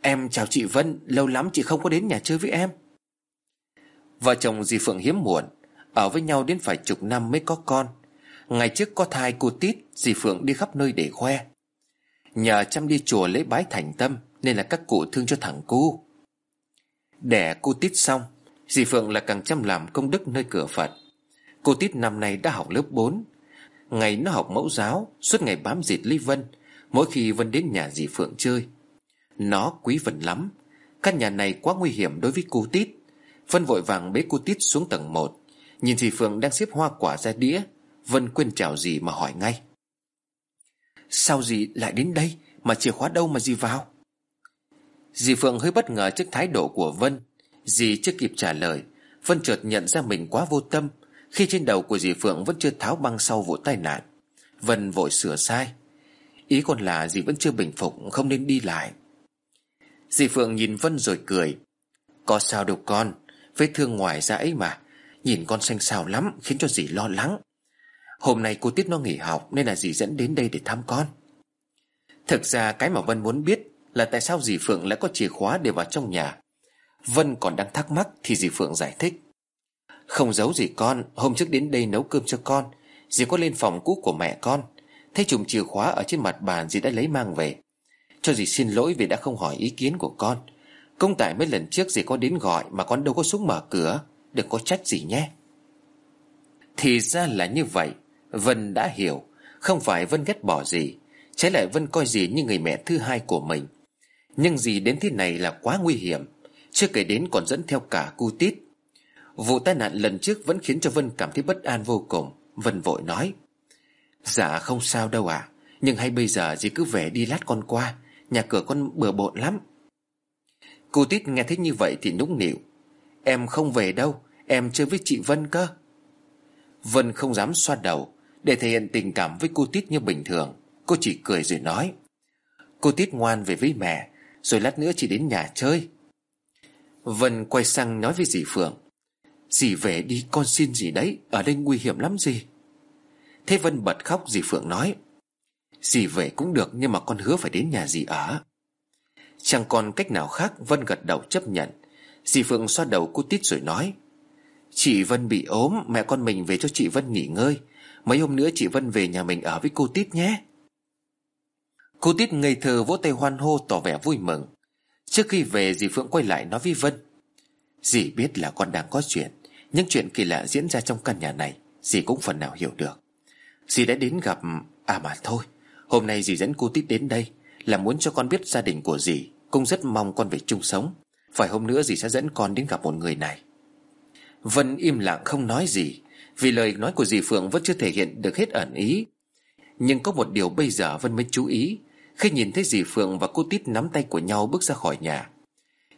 Em chào chị Vân, Lâu lắm chị không có đến nhà chơi với em. Vợ chồng dì Phượng hiếm muộn, Ở với nhau đến phải chục năm mới có con. Ngày trước có thai cô Tít, Dì Phượng đi khắp nơi để khoe. Nhờ chăm đi chùa lễ bái thành tâm, Nên là các cụ thương cho thằng cu. Đẻ cô Tít xong, Dì Phượng là càng chăm làm công đức nơi cửa Phật. Cô Tít năm nay đã học lớp 4 Ngày nó học mẫu giáo, Suốt ngày bám dịt lý Vân. Mỗi khi Vân đến nhà dì Phượng chơi, Nó quý Vân lắm. Căn nhà này quá nguy hiểm đối với cô Tít. Vân vội vàng bế cô Tít xuống tầng 1 Nhìn dì Phượng đang xếp hoa quả ra đĩa, Vân quên chào dì mà hỏi ngay. Sao dì lại đến đây? Mà chìa khóa đâu mà dì vào? Dì Phượng hơi bất ngờ trước thái độ của Vân. Dì chưa kịp trả lời, Vân chợt nhận ra mình quá vô tâm. Khi trên đầu của dì Phượng vẫn chưa tháo băng sau vụ tai nạn. Vân vội sửa sai. Ý còn là dì vẫn chưa bình phục, Không nên đi lại. Dì Phượng nhìn Vân rồi cười. Có sao đâu con, Vết thương ngoài ra ấy mà. Nhìn con xanh xao lắm, Khiến cho dì lo lắng. Hôm nay cô Tiết nó nghỉ học, Nên là dì dẫn đến đây để thăm con. Thực ra cái mà Vân muốn biết Là tại sao dì Phượng lại có chìa khóa để vào trong nhà. Vân còn đang thắc mắc Thì dì Phượng giải thích. Không giấu gì con, Hôm trước đến đây nấu cơm cho con. Dì có lên phòng cũ của mẹ con. Thấy chùm chìa khóa ở trên mặt bàn, dì đã lấy mang về. Cho dì xin lỗi vì đã không hỏi ý kiến của con. Công tại mấy lần trước dì có đến gọi Mà con đâu có xuống mở cửa. Đừng có trách gì nhé. Thì ra là như vậy. Vân đã hiểu. Không phải Vân ghét bỏ gì Trái lại Vân coi dì như người mẹ thứ hai của mình. Nhưng dì đến thế này là quá nguy hiểm. Chưa kể đến còn dẫn theo cả cu tít. Vụ tai nạn lần trước vẫn khiến cho Vân cảm thấy bất an vô cùng. Vân vội nói Dạ không sao đâu ạ, Nhưng hay bây giờ dì cứ về đi lát con qua, Nhà cửa con bừa bộn lắm. Cô Tít nghe thấy như vậy thì nũng nịu, Em không về đâu, Em chơi với chị Vân cơ. Vân không dám xoa đầu, Để thể hiện tình cảm với cô Tít như bình thường. Cô chỉ cười rồi nói, Cô Tít ngoan về với mẹ, Rồi lát nữa chị đến nhà chơi. Vân quay sang nói với dì Phượng Dì về đi, con xin dì đấy, Ở đây nguy hiểm lắm dì. Thế Vân bật khóc, dì Phượng nói, Dì về cũng được, Nhưng mà con hứa phải đến nhà dì ở. Chẳng còn cách nào khác, Vân gật đầu chấp nhận. Dì Phượng xoa đầu cô Tít rồi nói, Chị Vân bị ốm, Mẹ con mình về cho chị Vân nghỉ ngơi. Mấy hôm nữa chị Vân về nhà mình ở với cô Tít nhé. Cô Tít ngây thơ vỗ tay hoan hô, tỏ vẻ vui mừng. Trước khi về, dì Phượng quay lại nói với Vân, Dì biết là con đang có chuyện. Những chuyện kỳ lạ diễn ra trong căn nhà này, Dì cũng phần nào hiểu được. Dì đã đến gặp À mà thôi, Hôm nay dì dẫn cô Tít đến đây, Là muốn cho con biết gia đình của dì Cũng rất mong con về chung sống. Phải hôm nữa dì sẽ dẫn con đến gặp một người này. Vân im lặng không nói gì, Vì lời nói của dì Phượng vẫn chưa thể hiện được hết ẩn ý. Nhưng có một điều bây giờ Vân mới chú ý, Khi nhìn thấy dì Phượng và cô Tít nắm tay của nhau bước ra khỏi nhà.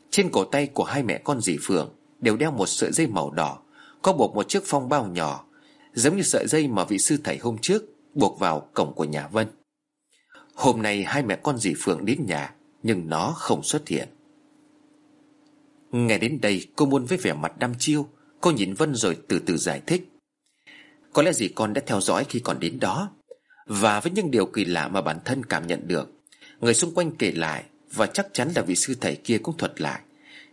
Trên cổ tay của hai mẹ con dì Phượng Đều đeo một sợi dây màu đỏ có buộc một chiếc phong bao nhỏ, Giống như sợi dây mà vị sư thầy hôm trước Buộc vào cổng của nhà Vân. Hôm nay hai mẹ con dì Phượng đến nhà, Nhưng nó không xuất hiện. Nghe đến đây, cô muốn với vẻ mặt đăm chiêu, Cô nhìn Vân rồi từ từ giải thích. Có lẽ dì con đã theo dõi khi còn đến đó. Và với những điều kỳ lạ mà bản thân cảm nhận được, Người xung quanh kể lại, Và chắc chắn là vị sư thầy kia cũng thuật lại.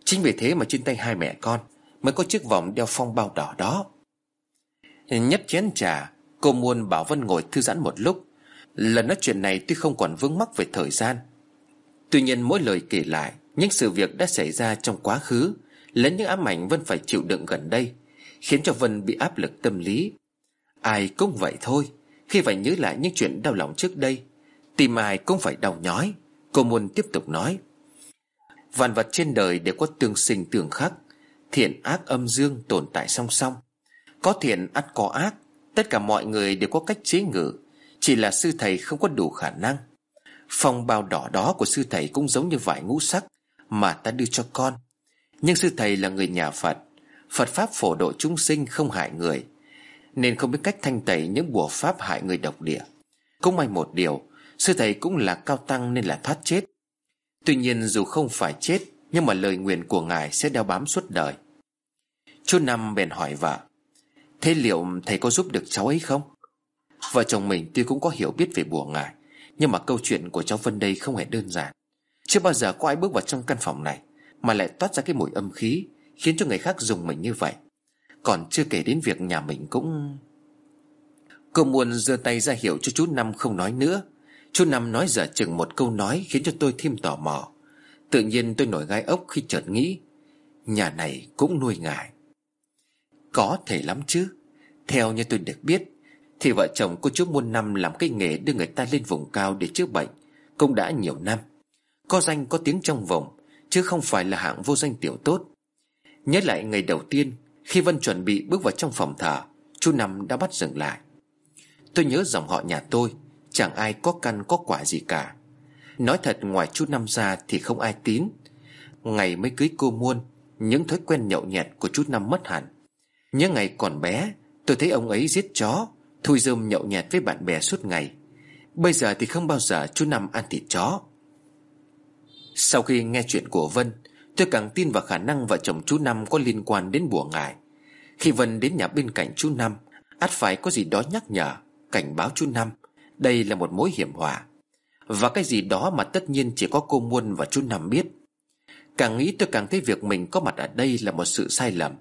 Chính vì thế mà trên tay hai mẹ con Mới có chiếc vòng đeo phong bao đỏ đó. Nhấp chén trà, Cô muôn bảo Vân ngồi thư giãn một lúc. Lần nói chuyện này tuy không còn vướng mắc về thời gian, Tuy nhiên mỗi lời kể lại Những sự việc đã xảy ra trong quá khứ Lẫn những ám ảnh Vân phải chịu đựng gần đây, Khiến cho Vân bị áp lực tâm lý. Ai cũng vậy thôi, Khi phải nhớ lại những chuyện đau lòng trước đây, Tìm ai cũng phải đau nhói, Cô muôn tiếp tục nói. Vạn vật trên đời đều có tương sinh tương khắc Thiện ác âm dương tồn tại song song. Có thiện ắt có ác, Tất cả mọi người đều có cách chế ngự, Chỉ là sư thầy không có đủ khả năng. Phong bao đỏ đó của sư thầy cũng giống như vải ngũ sắc Mà ta đưa cho con. Nhưng sư thầy là người nhà Phật Phật Pháp phổ độ chúng sinh không hại người, Nên không biết cách thanh tẩy những bùa pháp hại người độc địa. Cũng may một điều, Sư thầy cũng là cao tăng nên là thoát chết. Tuy nhiên dù không phải chết nhưng mà lời nguyện của ngài sẽ đeo bám suốt đời. Chú Năm bèn hỏi vợ, Thế liệu thầy có giúp được cháu ấy không? Vợ chồng mình tuy cũng có hiểu biết về bùa ngài, Nhưng mà câu chuyện của cháu Vân đây không hề đơn giản. Chưa bao giờ có ai bước vào trong căn phòng này, Mà lại toát ra cái mùi âm khí Khiến cho người khác dùng mình như vậy. Còn chưa kể đến việc nhà mình cũng Cô Muôn giơ tay ra hiệu cho chú Năm không nói nữa. Chú Năm nói dở chừng một câu nói Khiến cho tôi thêm tò mò. Tự nhiên tôi nổi gai ốc khi chợt nghĩ, Nhà này cũng nuôi ngài. Có thể lắm chứ. Theo như tôi được biết, Thì vợ chồng cô chú muôn năm làm cái nghề đưa người ta lên vùng cao để chữa bệnh Cũng đã nhiều năm. Có danh, có tiếng trong vùng Chứ không phải là hạng vô danh tiểu tốt. Nhớ lại ngày đầu tiên, Khi Vân chuẩn bị bước vào trong phòng thờ, Chú Năm đã bắt dừng lại. Tôi nhớ dòng họ nhà tôi, Chẳng ai có căn có quả gì cả. Nói thật ngoài chú Năm ra Thì không ai tín. Ngày mới cưới cô Muôn, Những thói quen nhậu nhẹt của chú Năm mất hẳn. Những ngày còn bé, Tôi thấy ông ấy giết chó Thui dơm nhậu nhẹt với bạn bè suốt ngày. Bây giờ thì không bao giờ chú Năm ăn thịt chó. Sau khi nghe chuyện của Vân, Tôi càng tin vào khả năng vợ chồng chú Năm có liên quan đến bùa ngài Khi Vân đến nhà bên cạnh chú Năm, ắt phải có gì đó nhắc nhở, Cảnh báo chú Năm, Đây là một mối hiểm họa. Và cái gì đó mà tất nhiên chỉ có cô Muôn và chú Năm biết. Càng nghĩ tôi càng thấy việc mình có mặt ở đây là một sự sai lầm.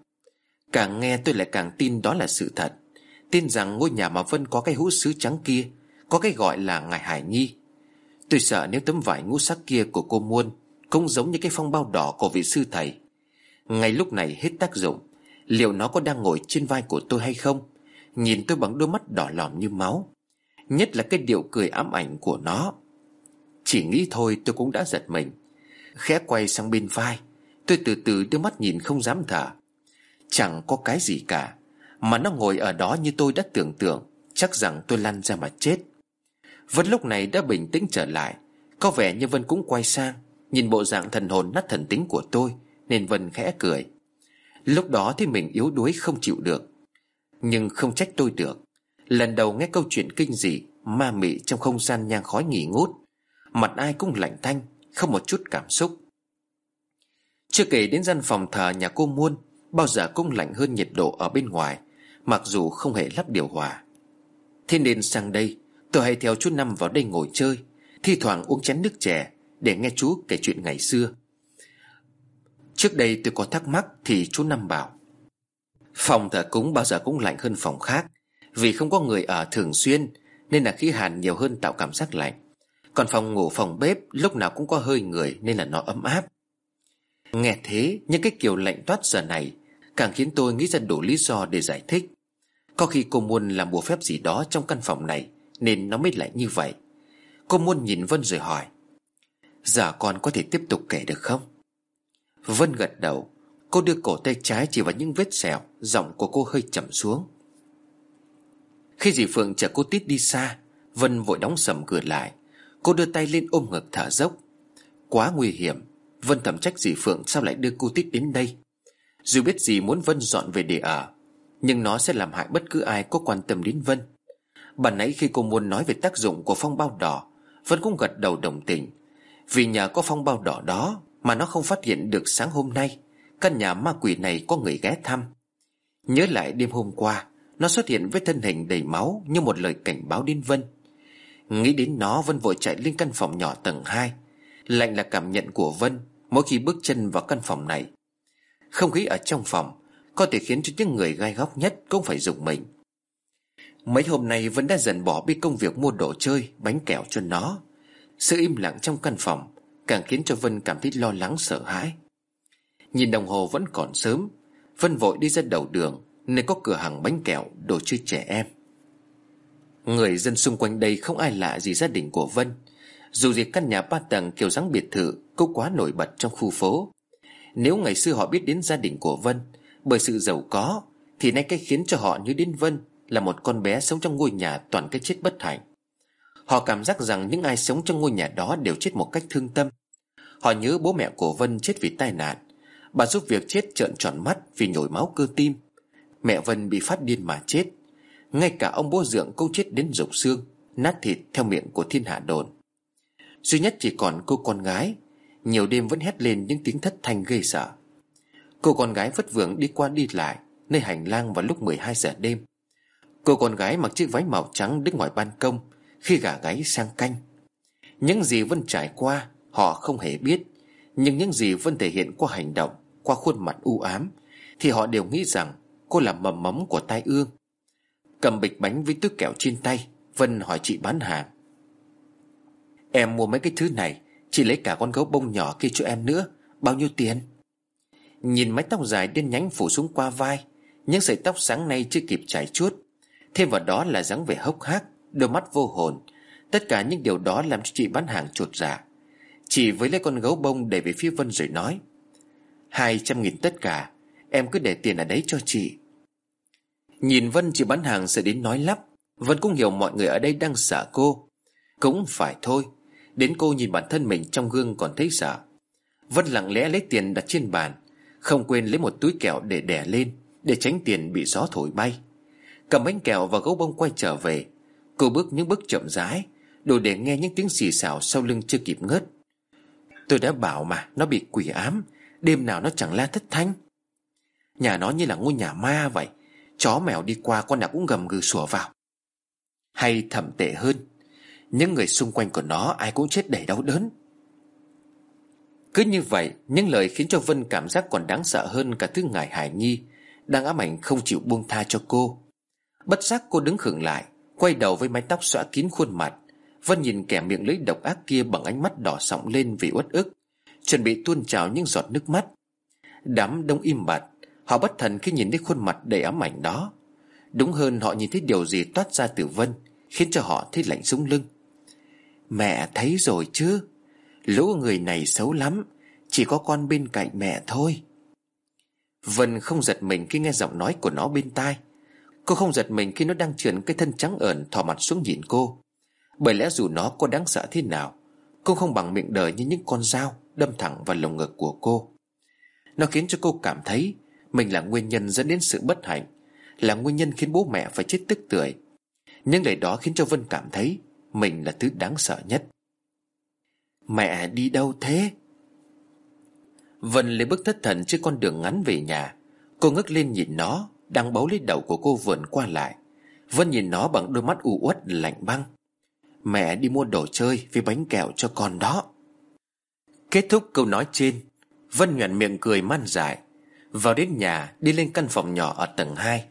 Càng nghe tôi lại càng tin đó là sự thật. Tin rằng ngôi nhà mà Vân có cái hũ sứ trắng kia, Có cái gọi là ngài Hải Nhi. Tôi sợ nếu tấm vải ngũ sắc kia của cô Muôn Cũng giống như cái phong bao đỏ của vị sư thầy. Ngay lúc này hết tác dụng. Liệu nó có đang ngồi trên vai của tôi hay không? Nhìn tôi bằng đôi mắt đỏ lòm như máu. Nhất là cái điệu cười ám ảnh của nó. Chỉ nghĩ thôi tôi cũng đã giật mình. Khẽ quay sang bên vai, Tôi từ từ đưa mắt nhìn không dám thở. Chẳng có cái gì cả, Mà nó ngồi ở đó như tôi đã tưởng tượng, Chắc rằng tôi lăn ra mà chết. Vân lúc này đã bình tĩnh trở lại, Có vẻ như Vân cũng quay sang, Nhìn bộ dạng thần hồn nát thần tính của tôi, Nên Vân khẽ cười. Lúc đó thì mình yếu đuối không chịu được, Nhưng không trách tôi được. Lần đầu nghe câu chuyện kinh dị, Ma mị trong không gian nhang khói nghỉ ngút Mặt ai cũng lạnh thanh, Không một chút cảm xúc. Chưa kể đến gian phòng thờ nhà cô Muôn, Bao giờ cũng lạnh hơn nhiệt độ ở bên ngoài, Mặc dù không hề lắp điều hòa. Thế nên sang đây, Tôi hay theo chú Năm vào đây ngồi chơi, Thi thoảng uống chén nước chè Để nghe chú kể chuyện ngày xưa. Trước đây tôi có thắc mắc Thì chú Năm bảo, Phòng thờ cúng bao giờ cũng lạnh hơn phòng khác, Vì không có người ở thường xuyên, Nên là khí hàn nhiều hơn tạo cảm giác lạnh. Còn phòng ngủ, phòng bếp Lúc nào cũng có hơi người Nên là nó ấm áp. Nghe thế, những cái kiểu lạnh toát giờ này Càng khiến tôi nghĩ ra đủ lý do để giải thích. Có khi cô muốn làm bùa phép gì đó trong căn phòng này Nên nó mới lại như vậy. Cô muốn nhìn Vân rồi hỏi, Giờ con có thể tiếp tục kể được không? Vân gật đầu, Cô đưa cổ tay trái chỉ vào những vết sẹo, Giọng của cô hơi chậm xuống. Khi dì Phượng chở cô Tít đi xa, Vân vội đóng sầm cửa lại. Cô đưa tay lên ôm ngực thở dốc. Quá nguy hiểm. Vân thẩm trách dì Phượng sao lại đưa cô Tít đến đây? Dù biết dì muốn Vân dọn về để ở, Nhưng nó sẽ làm hại bất cứ ai có quan tâm đến Vân. Bà nãy khi cô muốn nói về tác dụng của phong bao đỏ, Vân cũng gật đầu đồng tình. Vì nhờ có phong bao đỏ đó Mà nó không phát hiện được sáng hôm nay, Căn nhà ma quỷ này có người ghé thăm. Nhớ lại đêm hôm qua, Nó xuất hiện với thân hình đầy máu Như một lời cảnh báo đến Vân. Nghĩ đến nó Vân vội chạy lên căn phòng nhỏ tầng 2 Lạnh là cảm nhận của Vân, Mỗi khi bước chân vào căn phòng này. Không khí ở trong phòng Có thể khiến cho những người gai góc nhất Cũng phải dùng mình. Mấy hôm nay Vân đã dần bỏ đi công việc mua đồ chơi, Bánh kẹo cho nó. Sự im lặng trong căn phòng Càng khiến cho Vân cảm thấy lo lắng, sợ hãi. Nhìn đồng hồ vẫn còn sớm, Vân vội đi ra đầu đường, Nơi có cửa hàng bánh kẹo, đồ chơi trẻ em. Người dân xung quanh đây không ai lạ gì gia đình của Vân. Dù gì căn nhà ba tầng kiểu dáng biệt thự Cũng quá nổi bật trong khu phố. Nếu ngày xưa họ biết đến gia đình của Vân, Bởi sự giàu có, Thì nay cái khiến cho họ nhớ đến Vân Là một con bé sống trong ngôi nhà toàn cái chết bất hạnh. Họ cảm giác rằng những ai sống trong ngôi nhà đó đều chết một cách thương tâm. Họ nhớ bố mẹ của Vân chết vì tai nạn. Bà giúp việc chết trợn tròn mắt vì nhồi máu cơ tim. Mẹ Vân bị phát điên mà chết. Ngay cả ông bố dượng cũng chết đến rục xương, Nát thịt theo miệng của thiên hạ đồn. Duy nhất chỉ còn cô con gái, Nhiều đêm vẫn hét lên những tiếng thất thanh gây sợ. Cô con gái vất vưởng đi qua đi lại, Nơi hành lang vào lúc 12 giờ đêm. Cô con gái mặc chiếc váy màu trắng đứng ngoài ban công, Khi gà gáy sang canh. Những gì Vân trải qua, Họ không hề biết, Nhưng những gì Vân thể hiện qua hành động, Qua khuôn mặt u ám, Thì họ đều nghĩ rằng cô là mầm móng của tai ương. Cầm bịch bánh với túi kẹo trên tay, Vân hỏi chị bán hàng. Em mua mấy cái thứ này, Chị lấy cả con gấu bông nhỏ kia cho em nữa, Bao nhiêu tiền? Nhìn mái tóc dài đen nhánh phủ xuống qua vai, Những sợi tóc sáng nay chưa kịp chảy chuốt. Thêm vào đó là dáng vẻ hốc hác, Đôi mắt vô hồn. Tất cả những điều đó làm cho chị bán hàng chuột dạ. Chị với lấy con gấu bông để về phía Vân rồi nói, Hai trăm nghìn tất cả, Em cứ để tiền ở đấy cho chị. Nhìn Vân chỉ bán hàng sẽ đến nói lắp. Vân cũng hiểu mọi người ở đây đang sợ cô. Cũng phải thôi. Đến cô nhìn bản thân mình trong gương còn thấy sợ. Vân lặng lẽ lấy tiền đặt trên bàn. Không quên lấy một túi kẹo để đẻ lên, Để tránh tiền bị gió thổi bay. Cầm bánh kẹo và gấu bông quay trở về. Cô bước những bước chậm rãi, Đủ để nghe những tiếng xì xào sau lưng chưa kịp ngớt. Tôi đã bảo mà, Nó bị quỷ ám, Đêm nào nó chẳng la thất thanh. Nhà nó như là ngôi nhà ma vậy. Chó mèo đi qua con nào cũng gầm gừ sủa vào. Hay thậm tệ hơn, Những người xung quanh của nó Ai cũng chết đầy đau đớn. Cứ như vậy, Những lời khiến cho Vân cảm giác còn đáng sợ hơn Cả thứ ngài Hải Nhi, Đang ám ảnh không chịu buông tha cho cô. Bất giác cô đứng khựng lại, Quay đầu với mái tóc xõa kín khuôn mặt. Vân nhìn kẻ miệng lưỡi độc ác kia Bằng ánh mắt đỏ sọng lên vì uất ức, Chuẩn bị tuôn trào những giọt nước mắt. Đám đông im bặt Họ bất thần khi nhìn thấy khuôn mặt đầy ám ảnh đó. Đúng hơn họ nhìn thấy điều gì toát ra từ Vân, Khiến cho họ thấy lạnh súng lưng. Mẹ thấy rồi chứ? Lũ người này xấu lắm, Chỉ có con bên cạnh mẹ thôi. Vân không giật mình khi nghe giọng nói của nó bên tai. Cô không giật mình khi nó đang trườn cái thân trắng ẩn thò mặt xuống nhìn cô. Bởi lẽ dù nó có đáng sợ thế nào cô không bằng miệng đời như những con dao Đâm thẳng vào lồng ngực của cô. Nó khiến cho cô cảm thấy mình là nguyên nhân dẫn đến sự bất hạnh, Là nguyên nhân khiến bố mẹ phải chết tức tưởi. Những lời đó khiến cho Vân cảm thấy Mình là thứ đáng sợ nhất. Mẹ đi đâu thế? Vân lấy bước thất thần trên con đường ngắn về nhà. Cô ngước lên nhìn nó, Đang bấu lấy đầu của cô vườn qua lại. Vân nhìn nó bằng đôi mắt u uất, lạnh băng. Mẹ đi mua đồ chơi với bánh kẹo cho con đó. Kết thúc câu nói trên, Vân nhoẻn miệng cười man dại. Vào đến nhà, đi lên căn phòng nhỏ ở tầng 2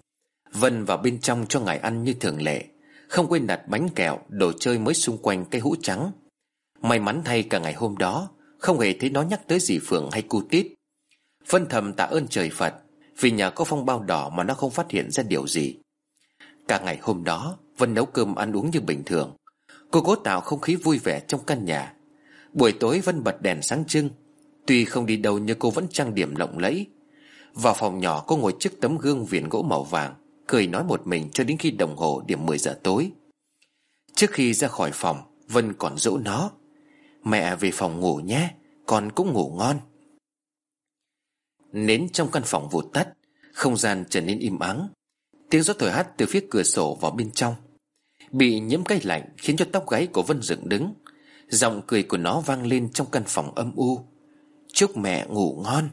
Vân vào bên trong cho ngài ăn như thường lệ, Không quên đặt bánh kẹo, Đồ chơi mới xung quanh cây hũ trắng. May mắn thay cả ngày hôm đó, Không hề thấy nó nhắc tới dì Phượng hay cu tít. Vân thầm tạ ơn trời Phật, Vì nhà có phong bao đỏ mà nó không phát hiện ra điều gì. Cả ngày hôm đó, Vân nấu cơm ăn uống như bình thường. Cô cố tạo không khí vui vẻ trong căn nhà. Buổi tối Vân bật đèn sáng trưng. Tuy không đi đâu nhưng cô vẫn trang điểm lộng lẫy vào phòng nhỏ cô ngồi trước tấm gương viền gỗ màu vàng, Cười nói một mình cho đến khi đồng hồ điểm 10 giờ tối. Trước khi ra khỏi phòng, Vân còn dỗ nó. Mẹ về phòng ngủ nhé, Con cũng ngủ ngon. Nến trong căn phòng vụt tắt, Không gian trở nên im ắng. Tiếng gió thổi hắt từ phía cửa sổ vào bên trong. Bị nhiễm cái lạnh Khiến cho tóc gáy của Vân dựng đứng. Giọng cười của nó vang lên trong căn phòng âm u. Chúc mẹ ngủ ngon.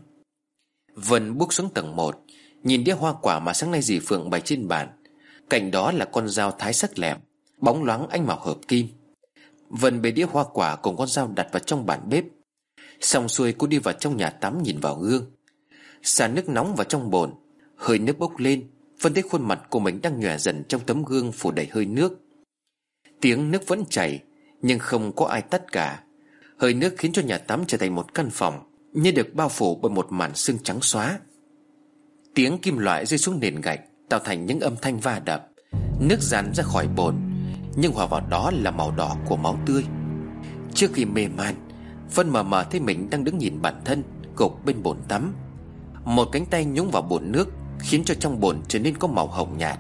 Vân bước xuống tầng 1 Nhìn đĩa hoa quả mà sáng nay dì Phượng bày trên bàn. Cạnh đó là con dao thái sắc lẹm, Bóng loáng ánh màu hợp kim. Vân bê đĩa hoa quả cùng con dao đặt vào trong bàn bếp. Xong xuôi cô đi vào trong nhà tắm nhìn vào gương. Xà nước nóng vào trong bồn, Hơi nước bốc lên, Vân thấy khuôn mặt của mình đang nhòe dần trong tấm gương phủ đầy hơi nước. Tiếng nước vẫn chảy, Nhưng không có ai tắt cả. Hơi nước khiến cho nhà tắm trở thành một căn phòng. Như được bao phủ bởi một màn sương trắng xóa. Tiếng kim loại rơi xuống nền gạch, Tạo thành những âm thanh va đập. Nước dán ra khỏi bồn, Nhưng hòa vào đó là màu đỏ của máu tươi. Trước khi mê man, Vân mờ mờ thấy mình đang đứng nhìn bản thân, Gục bên bồn tắm. Một cánh tay nhúng vào bồn nước, Khiến cho trong bồn trở nên có màu hồng nhạt.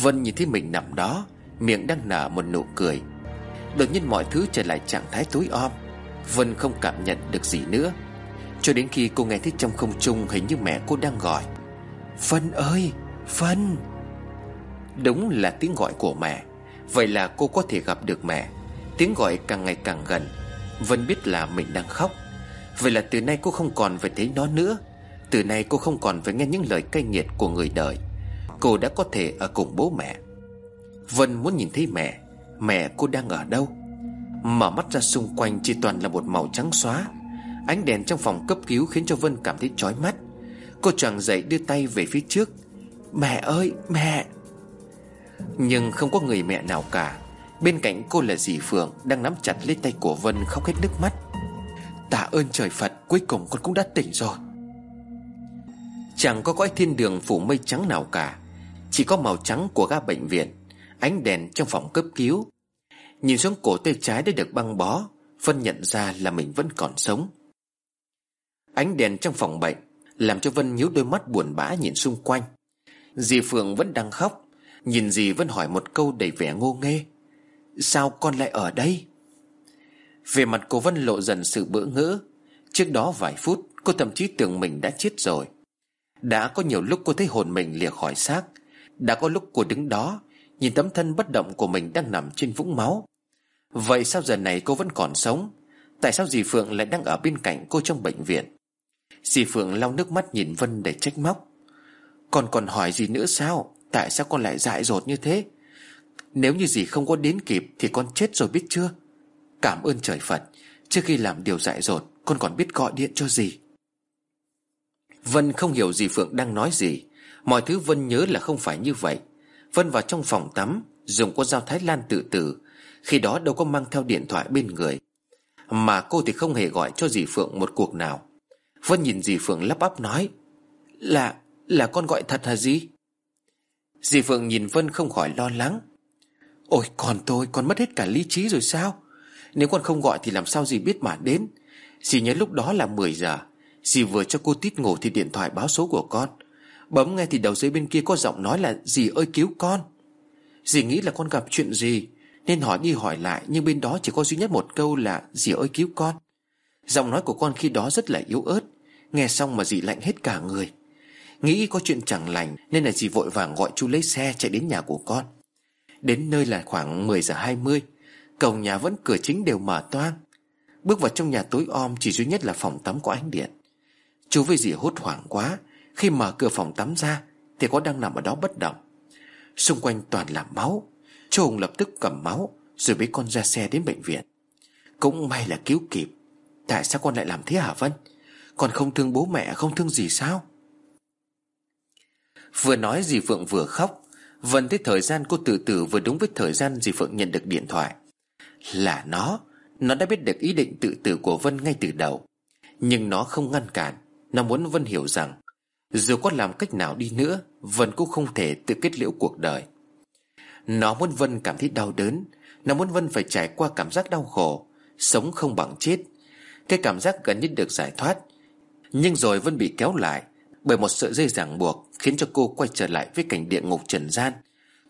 Vân nhìn thấy mình nằm đó, Miệng đang nở một nụ cười. Đột nhiên mọi thứ trở lại trạng thái tối om. Vân không cảm nhận được gì nữa. Cho đến khi cô nghe thấy trong không trung Hình như mẹ cô đang gọi. Vân ơi, Vân. Đúng là tiếng gọi của mẹ. Vậy là cô có thể gặp được mẹ. Tiếng gọi càng ngày càng gần. Vân biết là mình đang khóc. Vậy là từ nay cô không còn phải thấy nó nữa. Từ nay cô không còn phải nghe những lời cay nghiệt của người đời. Cô đã có thể ở cùng bố mẹ. Vân muốn nhìn thấy mẹ. Mẹ cô đang ở đâu? Mở mắt ra xung quanh, chỉ toàn là một màu trắng xóa. Ánh đèn trong phòng cấp cứu khiến cho Vân cảm thấy chói mắt. Cô choàng dậy đưa tay về phía trước. Mẹ ơi, mẹ! Nhưng không có người mẹ nào cả. Bên cạnh cô là dì Phượng Đang nắm chặt lấy tay của Vân khóc hết nước mắt. Tạ ơn trời Phật, Cuối cùng con cũng đã tỉnh rồi. Chẳng có cõi thiên đường phủ mây trắng nào cả. Chỉ có màu trắng của ga bệnh viện, Ánh đèn trong phòng cấp cứu. Nhìn xuống cổ tay trái đã được băng bó, Vân nhận ra là mình vẫn còn sống. Ánh đèn trong phòng bệnh Làm cho Vân nhíu đôi mắt buồn bã nhìn xung quanh. Dì Phượng vẫn đang khóc, Nhìn dì vẫn hỏi một câu đầy vẻ ngô nghê. Sao con lại ở đây? Về mặt cô Vân lộ dần sự bỡ ngỡ. Trước đó vài phút, Cô thậm chí tưởng mình đã chết rồi. Đã có nhiều lúc cô thấy hồn mình lìa khỏi xác. Đã có lúc cô đứng đó, Nhìn tấm thân bất động của mình đang nằm trên vũng máu. Vậy sao giờ này cô vẫn còn sống? Tại sao dì Phượng lại đang ở bên cạnh cô trong bệnh viện? Dì Phượng lau nước mắt nhìn Vân để trách móc. Còn còn hỏi gì nữa sao? Tại sao con lại dại dột như thế? Nếu như dì không có đến kịp Thì con chết rồi biết chưa? Cảm ơn trời Phật, Trước khi làm điều dại dột, Con còn biết gọi điện cho dì. Vân không hiểu dì Phượng đang nói gì. Mọi thứ Vân nhớ là không phải như vậy. Vân vào trong phòng tắm, Dùng con dao Thái Lan tự tử. Khi đó đâu có mang theo điện thoại bên người. Mà cô thì không hề gọi cho dì Phượng một cuộc nào. Vân nhìn dì Phượng lắp bắp nói Là, là con gọi thật hả dì? Dì Phượng nhìn Vân không khỏi lo lắng. Ôi còn tôi con mất hết cả lý trí rồi sao? Nếu con không gọi thì làm sao dì biết mà đến? Dì nhớ lúc đó là 10 giờ Dì vừa cho cô tít ngủ thì điện thoại báo số của con. Bấm nghe thì đầu dây bên kia có giọng nói là Dì ơi cứu con. Dì nghĩ là con gặp chuyện gì Nên hỏi đi hỏi lại Nhưng bên đó chỉ có duy nhất một câu là Dì ơi cứu con. Giọng nói của con khi đó rất là yếu ớt, Nghe xong mà dì lạnh hết cả người. Nghĩ có chuyện chẳng lành, Nên là dì vội vàng gọi chú lấy xe chạy đến nhà của con. Đến nơi là khoảng 10 giờ 20 Cổng nhà vẫn cửa chính đều mở toang. Bước vào trong nhà tối om, Chỉ duy nhất là phòng tắm có ánh điện Chú với dì hốt hoảng quá, Khi mở cửa phòng tắm ra, Thì có đang nằm ở đó bất động. Xung quanh toàn là máu, Chú Hùng lập tức cầm máu, Rồi bế con ra xe đến bệnh viện. Cũng may là cứu kịp. Tại sao con lại làm thế hả Vân? Con không thương bố mẹ, không thương gì sao? Vừa nói dì Phượng vừa khóc. Vân thấy thời gian cô từ từ vừa đúng với thời gian dì Phượng nhận được điện thoại. Là nó Nó đã biết được ý định tự tử của Vân ngay từ đầu. Nhưng nó không ngăn cản. Nó muốn Vân hiểu rằng, Dù có làm cách nào đi nữa, Vân cũng không thể tự kết liễu cuộc đời. Nó muốn Vân cảm thấy đau đớn. Nó muốn Vân phải trải qua cảm giác đau khổ, Sống không bằng chết cái cảm giác gần như được giải thoát. Nhưng rồi vẫn bị kéo lại Bởi một sợi dây ràng buộc Khiến cho cô quay trở lại với cảnh địa ngục trần gian,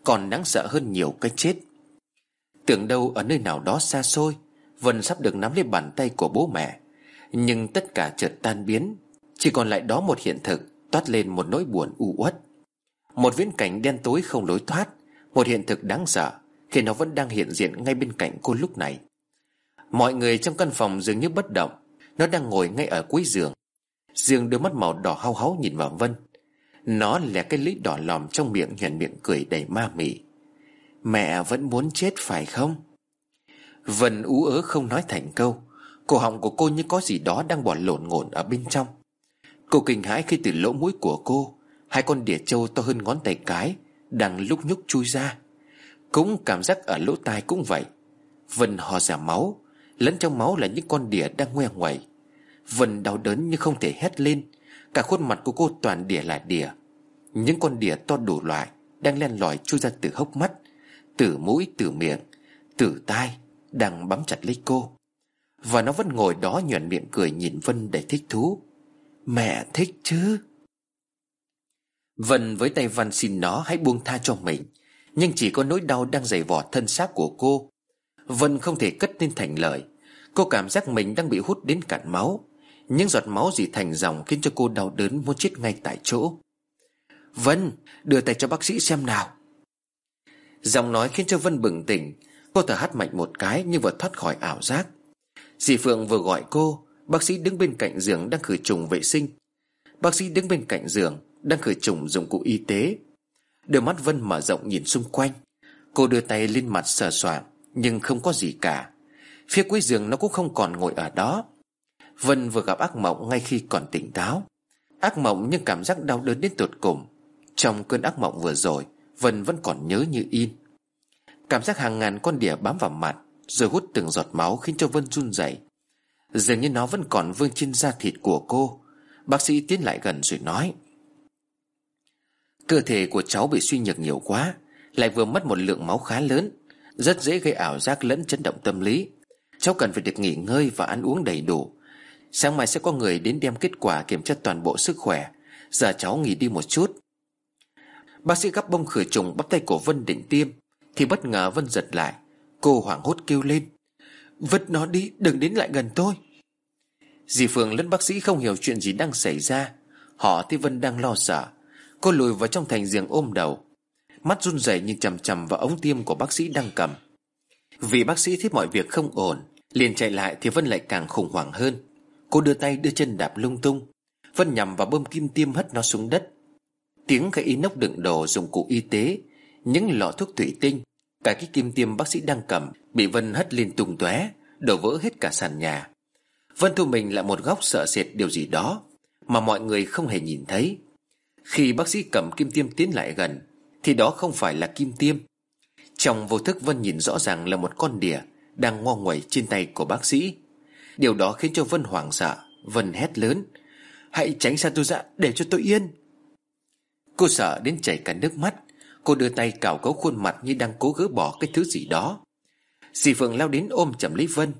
Còn đáng sợ hơn nhiều cái chết. Tưởng đâu ở nơi nào đó xa xôi Vân sắp được nắm lấy bàn tay của bố mẹ. Nhưng tất cả chợt tan biến, Chỉ còn lại đó một hiện thực Toát lên một nỗi buồn u uất. Một viễn cảnh đen tối không lối thoát, Một hiện thực đáng sợ Khi nó vẫn đang hiện diện ngay bên cạnh cô lúc này. Mọi người trong căn phòng dường như bất động. Nó đang ngồi ngay ở cuối giường. Dương đôi mắt màu đỏ hao háu nhìn vào Vân. Nó lè cái lưỡi đỏ lòm trong miệng nhuận miệng cười đầy ma mị. Mẹ vẫn muốn chết phải không? Vân ú ớ không nói thành câu. Cổ họng của cô như có gì đó đang bỏ lộn ngổn ở bên trong. Cô kinh hãi khi từ lỗ mũi của cô, Hai con đỉa trâu to hơn ngón tay cái Đang lúc nhúc chui ra. Cũng cảm giác ở lỗ tai cũng vậy. Vân hò ra máu Lẫn trong máu là những con đỉa đang ngoe ngoẩy. Vân đau đớn nhưng không thể hét lên, Cả khuôn mặt của cô toàn đỉa là đỉa. Những con đỉa to đủ loại Đang len lỏi chui ra từ hốc mắt, Từ mũi, từ miệng, Từ tai Đang bám chặt lấy cô. Và nó vẫn ngồi đó nhuận miệng cười nhìn Vân để thích thú. Mẹ thích chứ? Vân với tay văn xin nó hãy buông tha cho mình, Nhưng chỉ có nỗi đau đang dày vò thân xác của cô Vân không thể cất lên thành lời. Cô cảm giác mình đang bị hút đến cạn máu. Những giọt máu dì thành dòng Khiến cho cô đau đớn muốn chết ngay tại chỗ. Vân, Đưa tay cho bác sĩ xem nào. Giọng nói khiến cho Vân bừng tỉnh. Cô thở hắt mạnh một cái Nhưng vừa thoát khỏi ảo giác. Dì Phượng vừa gọi cô, Bác sĩ đứng bên cạnh giường đang khử trùng vệ sinh. Bác sĩ đứng bên cạnh giường Đang khử trùng dụng cụ y tế. Đôi mắt Vân mở rộng nhìn xung quanh. Cô đưa tay lên mặt sờ soạng. Nhưng không có gì cả. Phía cuối giường nó cũng không còn ngồi ở đó. Vân vừa gặp ác mộng ngay khi còn tỉnh táo. Ác mộng nhưng cảm giác đau đớn đến tột cùng. Trong cơn ác mộng vừa rồi, Vân vẫn còn nhớ như in. Cảm giác hàng ngàn con đỉa bám vào mặt, Rồi hút từng giọt máu khiến cho Vân run rẩy. Dường như nó vẫn còn vương trên da thịt của cô. Bác sĩ tiến lại gần rồi nói. Cơ thể của cháu bị suy nhược nhiều quá, Lại vừa mất một lượng máu khá lớn. Rất dễ gây ảo giác lẫn chấn động tâm lý. Cháu cần phải được nghỉ ngơi và ăn uống đầy đủ. Sáng mai sẽ có người đến đem kết quả kiểm tra toàn bộ sức khỏe. Giờ cháu nghỉ đi một chút. Bác sĩ gắp bông khử trùng bắt tay của Vân định tiêm. Thì bất ngờ Vân giật lại. Cô hoảng hốt kêu lên. Vứt nó đi, đừng đến lại gần tôi. Dì phường lẫn bác sĩ không hiểu chuyện gì đang xảy ra. Họ thì Vân đang lo sợ. Cô lùi vào trong thành giường ôm đầu. Mắt run rẩy nhìn chằm chằm vào ống tiêm của bác sĩ đang cầm. Vì bác sĩ thấy mọi việc không ổn, Liền chạy lại thì Vân lại càng khủng hoảng hơn. Cô đưa tay đưa chân đạp lung tung. Vân nhằm vào bơm kim tiêm hất nó xuống đất. Tiếng cái inox đựng đồ dụng cụ y tế, Những lọ thuốc thủy tinh, Cả cái kim tiêm bác sĩ đang cầm Bị Vân hất lên tung tóe, Đổ vỡ hết cả sàn nhà. Vân thu mình lại một góc sợ sệt điều gì đó Mà mọi người không hề nhìn thấy. Khi bác sĩ cầm kim tiêm tiến lại gần thì đó không phải là kim tiêm. Trong vô thức, Vân nhìn rõ ràng là một con đỉa Đang ngo nguẩy trên tay của bác sĩ. Điều đó khiến cho Vân hoảng sợ, Vân hét lớn, Hãy tránh xa tôi ra, để cho tôi yên. Cô sợ đến chảy cả nước mắt. Cô đưa tay cào cấu khuôn mặt như đang cố gỡ bỏ cái thứ gì đó. Dì Phượng lao đến ôm chầm lấy Vân.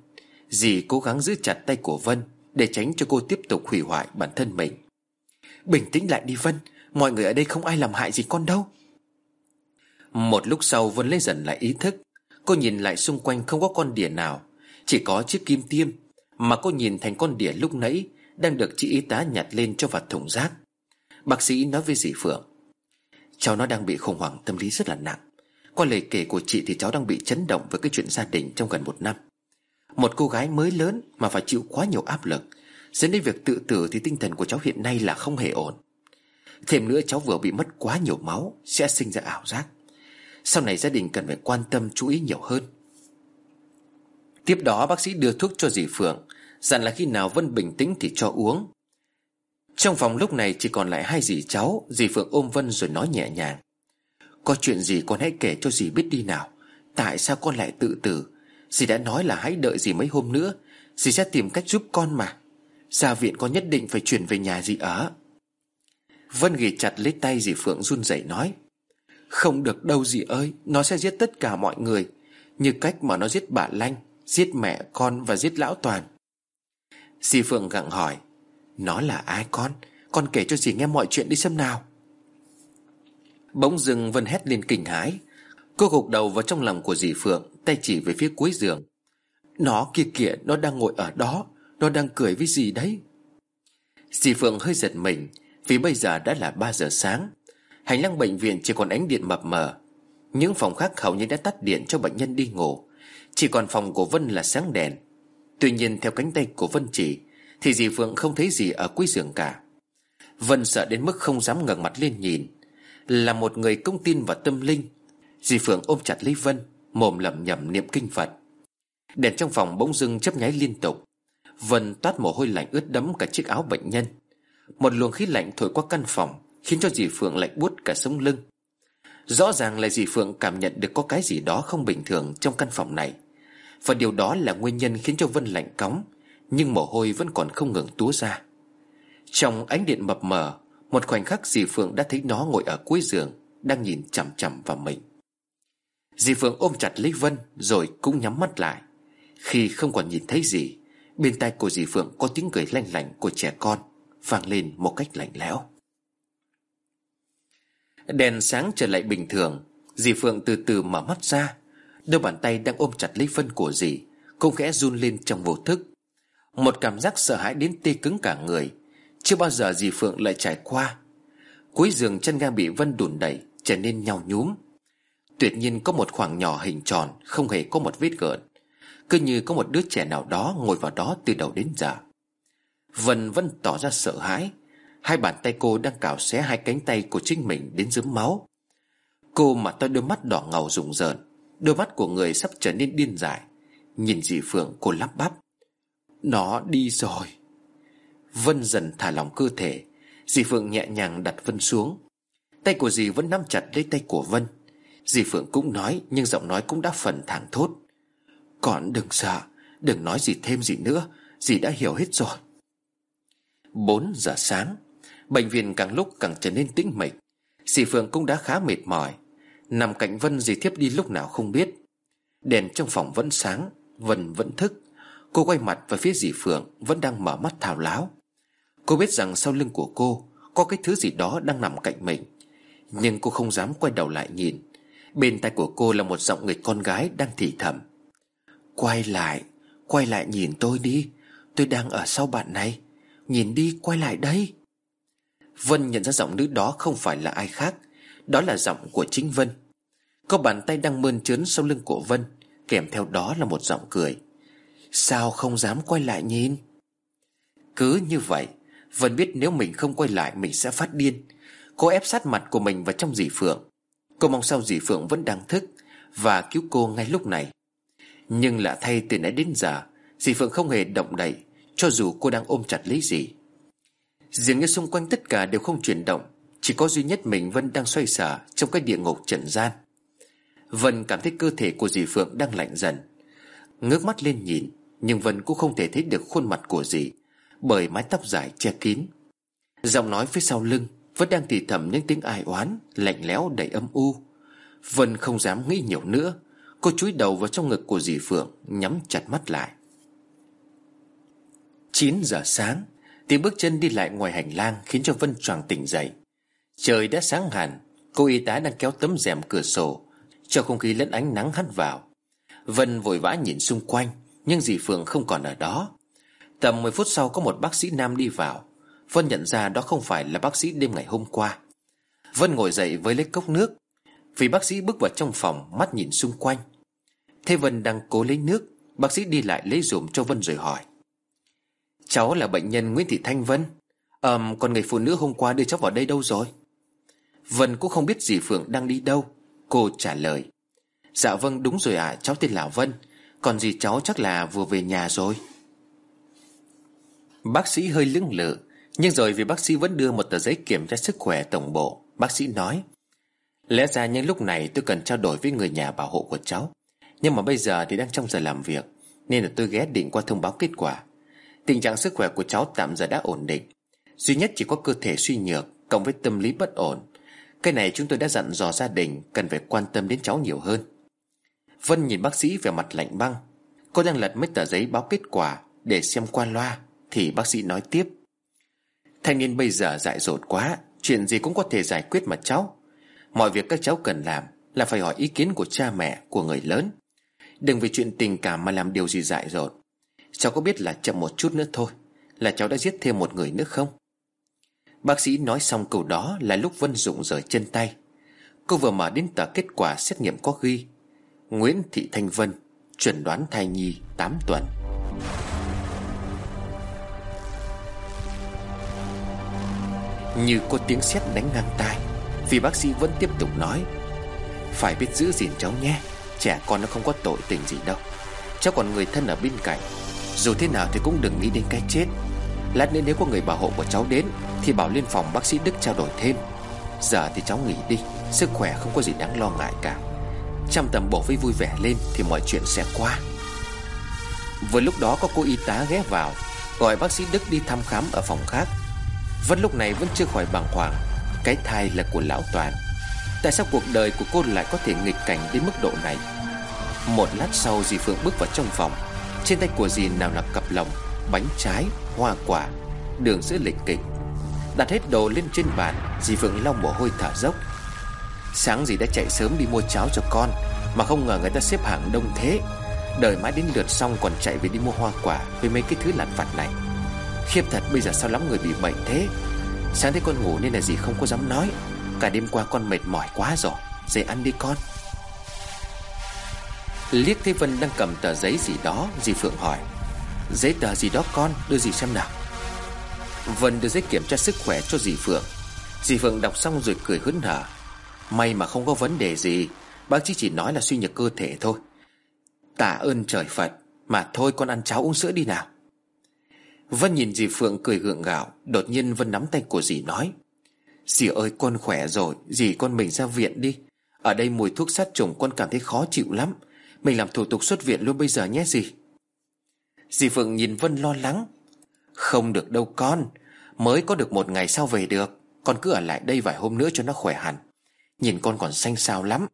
Dì cố gắng giữ chặt tay của Vân Để tránh cho cô tiếp tục hủy hoại bản thân mình. Bình tĩnh lại đi Vân, Mọi người ở đây không ai làm hại gì con đâu. Một lúc sau Vân lấy dần lại ý thức. Cô nhìn lại xung quanh không có con đỉa nào, Chỉ có chiếc kim tiêm Mà cô nhìn thành con đỉa lúc nãy Đang được chị y tá nhặt lên cho vào thùng rác. Bác sĩ nói với dì Phượng, Cháu nó đang bị khủng hoảng, tâm lý rất là nặng. Qua lời kể của chị thì cháu đang bị chấn động Với cái chuyện gia đình trong gần một năm. Một cô gái mới lớn mà phải chịu quá nhiều áp lực, Dẫn đến việc tự tử thì tinh thần của cháu hiện nay là không hề ổn. Thêm nữa, cháu vừa bị mất quá nhiều máu Sẽ sinh ra ảo giác. Sau này gia đình cần phải quan tâm, chú ý nhiều hơn. Tiếp đó, bác sĩ đưa thuốc cho dì Phượng, Dặn là khi nào Vân bình tĩnh thì cho uống. Trong phòng lúc này chỉ còn lại hai dì cháu, Dì Phượng ôm Vân rồi nói nhẹ nhàng. Có chuyện gì con hãy kể cho dì biết đi nào. Tại sao con lại tự tử? Dì đã nói là hãy đợi dì mấy hôm nữa. Dì sẽ tìm cách giúp con mà. Ra viện con nhất định phải chuyển về nhà dì ở. Vân ghì chặt lấy tay dì Phượng run rẩy nói. Không được đâu dì ơi, Nó sẽ giết tất cả mọi người. Như cách mà nó giết bà Lanh, Giết mẹ con và giết lão Toàn. Dì Phượng gặng hỏi, Nó là ai con? Con kể cho dì nghe mọi chuyện đi xem nào. Bỗng dưng Vân hét lên kinh hãi. Cô gục đầu vào trong lòng của dì Phượng, Tay chỉ về phía cuối giường. Nó kia kìa, nó đang ngồi ở đó, Nó đang cười với dì đấy. Dì Phượng hơi giật mình, Vì bây giờ đã là 3 giờ sáng Hành lang bệnh viện chỉ còn ánh điện mập mờ. Những phòng khác hầu như đã tắt điện cho bệnh nhân đi ngủ. Chỉ còn phòng của Vân là sáng đèn. Tuy nhiên, theo cánh tay của Vân chỉ, Thì dì Phượng không thấy gì ở cuối giường cả. Vân sợ đến mức không dám ngẩng mặt lên nhìn. Là một người công tin và tâm linh, Dì Phượng ôm chặt lấy Vân, Mồm lẩm nhẩm niệm kinh Phật. Đèn trong phòng bỗng dưng chấp nháy liên tục. Vân toát mồ hôi lạnh ướt đẫm cả chiếc áo bệnh nhân. Một luồng khí lạnh thổi qua căn phòng. Khiến cho dì Phượng lạnh buốt cả sống lưng. Rõ ràng là dì Phượng cảm nhận được có cái gì đó không bình thường trong căn phòng này. Và điều đó là nguyên nhân khiến cho Vân lạnh cóng, Nhưng mồ hôi vẫn còn không ngừng túa ra. Trong ánh điện mập mờ, Một khoảnh khắc dì Phượng đã thấy nó ngồi ở cuối giường, Đang nhìn chằm chằm vào mình. Dì Phượng ôm chặt lấy Vân, Rồi cũng nhắm mắt lại. Khi không còn nhìn thấy gì, Bên tai của dì Phượng có tiếng cười lanh lảnh của trẻ con, vang lên một cách lạnh lẽo. Đèn sáng trở lại bình thường. Dì Phượng từ từ mở mắt ra. Đôi bàn tay đang ôm chặt lấy phân của dì. Cũng khẽ run lên trong vô thức. Một cảm giác sợ hãi đến tê cứng cả người. Chưa bao giờ dì Phượng lại trải qua. Cuối giường chân ga bị Vân đùn đẩy, Trở nên nhau nhúm. Tuyệt nhiên có một khoảng nhỏ hình tròn, Không hề có một vết gợn. Cứ như có một đứa trẻ nào đó ngồi vào đó từ đầu đến giờ. Vân vẫn tỏ ra sợ hãi. Hai bàn tay cô đang cào xé hai cánh tay của chính mình đến dấm máu. Cô mà to đôi mắt đỏ ngầu rùng rợn, Đôi mắt của người sắp trở nên điên dại. Nhìn dì Phượng, cô lắp bắp. Nó đi rồi. Vân dần thả lỏng cơ thể. Dì Phượng nhẹ nhàng đặt Vân xuống. Tay của dì vẫn nắm chặt lấy tay của Vân. Dì Phượng cũng nói, Nhưng giọng nói cũng đã phần thẳng thốt. Còn đừng sợ, Đừng nói gì thêm gì nữa. Dì đã hiểu hết rồi. 4 giờ sáng Bệnh viện càng lúc càng trở nên tĩnh mịch. Dì Phượng cũng đã khá mệt mỏi. Nằm cạnh Vân dì thiếp đi lúc nào không biết. Đèn trong phòng vẫn sáng, Vân vẫn thức. Cô quay mặt về phía dì Phượng, Vẫn đang mở mắt thào láo. Cô biết rằng sau lưng của cô, Có cái thứ gì đó đang nằm cạnh mình. Nhưng cô không dám quay đầu lại nhìn. Bên tay của cô là một giọng người con gái đang thì thầm. Quay lại Quay lại nhìn tôi đi. Tôi đang ở sau bạn này. Nhìn đi, quay lại đây. Vân nhận ra giọng nữ đó không phải là ai khác, Đó là giọng của chính Vân. Có bàn tay đang mơn trớn sau lưng của Vân, Kèm theo đó là một giọng cười. Sao không dám quay lại nhìn? Cứ như vậy, Vân biết nếu mình không quay lại, Mình sẽ phát điên. Cô ép sát mặt của mình vào trong dì Phượng. Cô mong sao dì Phượng vẫn đang thức Và cứu cô ngay lúc này. Nhưng lạ thay từ nãy đến giờ, Dì Phượng không hề động đậy, Cho dù cô đang ôm chặt lấy dì Dường như xung quanh tất cả đều không chuyển động. Chỉ có duy nhất mình Vân đang xoay sở Trong cái địa ngục trần gian. Vân cảm thấy cơ thể của dì Phượng đang lạnh dần. Ngước mắt lên nhìn, Nhưng Vân cũng không thể thấy được khuôn mặt của dì, Bởi mái tóc dài che kín. Giọng nói phía sau lưng Vẫn đang thì thầm những tiếng ai oán, Lạnh lẽo đầy âm u. Vân không dám nghĩ nhiều nữa. Cô chúi đầu vào trong ngực của dì Phượng, Nhắm chặt mắt lại. 9 giờ sáng Tiếng bước chân đi lại ngoài hành lang Khiến cho Vân choàng tỉnh dậy. Trời đã sáng hẳn, Cô y tá đang kéo tấm rèm cửa sổ, Cho không khí lẫn ánh nắng hắt vào. Vân vội vã nhìn xung quanh, Nhưng dì Phượng không còn ở đó. Tầm 10 phút sau có một bác sĩ nam đi vào. Vân nhận ra đó không phải là bác sĩ đêm ngày hôm qua. Vân ngồi dậy với lấy cốc nước, Vì bác sĩ bước vào trong phòng Mắt nhìn xung quanh. Thế Vân đang cố lấy nước, Bác sĩ đi lại lấy dùm cho Vân rồi hỏi. Cháu là bệnh nhân Nguyễn Thị Thanh Vân. Ờm còn người phụ nữ hôm qua đưa cháu vào đây đâu rồi? Vân cũng không biết dì Phượng đang đi đâu. Cô trả lời. Dạ vâng đúng rồi ạ à, cháu tên là Vân. Còn dì cháu chắc là vừa về nhà rồi. Bác sĩ hơi lưỡng lự Nhưng rồi vì bác sĩ vẫn đưa một tờ giấy kiểm tra sức khỏe tổng bộ Bác sĩ nói Lẽ ra những lúc này tôi cần trao đổi với người nhà bảo hộ của cháu. Nhưng mà bây giờ thì đang trong giờ làm việc Nên là tôi ghé định qua thông báo kết quả. Tình trạng sức khỏe của cháu tạm giờ đã ổn định. Duy nhất chỉ có cơ thể suy nhược Cộng với tâm lý bất ổn. Cái này chúng tôi đã dặn dò gia đình Cần phải quan tâm đến cháu nhiều hơn. Vân nhìn bác sĩ về mặt lạnh băng. Cô đang lật mấy tờ giấy báo kết quả Để xem qua loa, Thì bác sĩ nói tiếp. Thanh niên bây giờ dại dột quá, Chuyện gì cũng có thể giải quyết mà cháu. Mọi việc các cháu cần làm Là phải hỏi ý kiến của cha mẹ, Của người lớn. Đừng vì chuyện tình cảm mà làm điều gì dại dột. Cháu có biết là chậm một chút nữa thôi, Là cháu đã giết thêm một người nữa không? Bác sĩ nói xong câu đó Là lúc Vân Dụng rời chân tay. Cô vừa mở đến tờ kết quả xét nghiệm có ghi, Nguyễn Thị Thanh Vân, Chuẩn đoán thai nhi 8 tuần. Như có tiếng sét đánh ngang tai, Vì bác sĩ vẫn tiếp tục nói, Phải biết giữ gìn cháu nhé, Trẻ con nó không có tội tình gì đâu. Cháu còn người thân ở bên cạnh dù thế nào thì cũng đừng nghĩ đến cái chết. Lát nữa nếu có người bảo hộ của cháu đến, Thì bảo lên phòng bác sĩ Đức trao đổi thêm. Giờ thì cháu nghỉ đi, Sức khỏe không có gì đáng lo ngại cả. Trăm tầm bổ với vui vẻ lên Thì mọi chuyện sẽ qua. Vừa lúc đó có cô y tá ghé vào, Gọi bác sĩ Đức đi thăm khám ở phòng khác. Vân lúc này vẫn chưa khỏi bàng hoàng, Cái thai là của lão Toàn. Tại sao cuộc đời của cô lại có thể nghịch cảnh đến mức độ này? Một lát sau dì Phượng bước vào trong phòng trên tay của dì nào là cặp lồng Bánh trái, hoa quả Đường sữa lịch kịch. Đặt hết đồ lên trên bàn Dì Phượng lau mồ hôi thở dốc. Sáng dì đã chạy sớm đi mua cháo cho con Mà không ngờ người ta xếp hàng đông thế. Đợi mãi đến lượt xong còn chạy về đi mua hoa quả Với mấy cái thứ lặt vặt này. Khiếp thật bây giờ sao lắm người bị bệnh thế? Sáng thấy con ngủ nên là dì không có dám nói. Cả đêm qua con mệt mỏi quá rồi. Dậy ăn đi con. Liếc thấy Vân đang cầm tờ giấy gì đó, Dì Phượng hỏi. Giấy tờ gì đó con? Đưa dì xem nào. Vân đưa giấy kiểm tra sức khỏe cho dì Phượng. Dì Phượng đọc xong rồi cười hớn hở. May mà không có vấn đề gì. Bác sĩ chỉ nói là suy nhược cơ thể thôi. Tạ ơn trời Phật. Mà thôi, con ăn cháo uống sữa đi nào. Vân nhìn dì Phượng cười gượng gạo. Đột nhiên Vân nắm tay của dì nói. Dì ơi, con khỏe rồi. Dì con mình ra viện đi. Ở đây mùi thuốc sát trùng con cảm thấy khó chịu lắm. Mình làm thủ tục xuất viện luôn bây giờ nhé, dì. Dì Phượng nhìn Vân lo lắng. Không được đâu con. Mới có được một ngày sau về được? Con cứ ở lại đây vài hôm nữa cho nó khỏe hẳn. Nhìn con còn xanh xao lắm.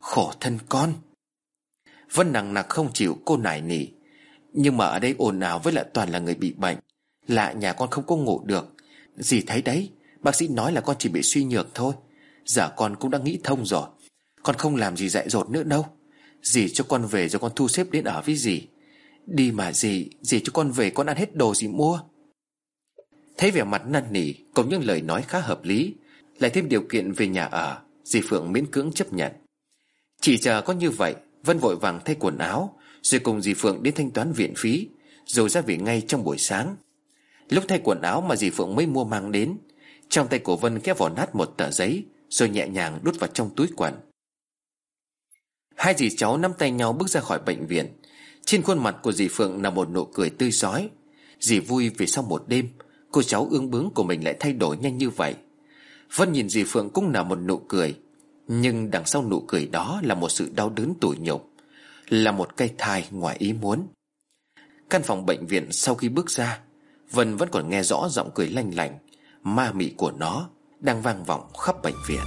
Khổ thân con. Vân nặng nặc không chịu, cô nải nỉ. Nhưng mà ở đây ồn ào với lại toàn là người bị bệnh. Lạ nhà con không có ngủ được. Dì thấy đấy, Bác sĩ nói là con chỉ bị suy nhược thôi. Giờ con cũng đã nghĩ thông rồi. Con không làm gì dại dột nữa đâu. Dì cho con về rồi con thu xếp đến ở với dì. Đi mà dì Dì cho con về con ăn hết đồ dì mua. Thấy vẻ mặt năn nỉ, Cùng những lời nói khá hợp lý, Lại thêm điều kiện về nhà ở, Dì Phượng miễn cưỡng chấp nhận. Chỉ chờ có như vậy Vân vội vàng thay quần áo, Rồi cùng dì Phượng đến thanh toán viện phí, Rồi ra về ngay trong buổi sáng. Lúc thay quần áo mà dì Phượng mới mua mang đến, Trong tay của Vân kéo vỏ nát một tờ giấy, Rồi nhẹ nhàng đút vào trong túi quần. Hai dì cháu nắm tay nhau bước ra khỏi bệnh viện. Trên khuôn mặt của dì Phượng là một nụ cười tươi rói. Dì vui vì sau một đêm, Cô cháu ương bướng của mình lại thay đổi nhanh như vậy. Vân nhìn dì Phượng cũng là một nụ cười, Nhưng đằng sau nụ cười đó là một sự đau đớn tủi nhục, Là một cây thai ngoài ý muốn. Căn phòng bệnh viện sau khi bước ra, Vân vẫn còn nghe rõ giọng cười lanh lành Ma mị của nó Đang vang vọng khắp bệnh viện.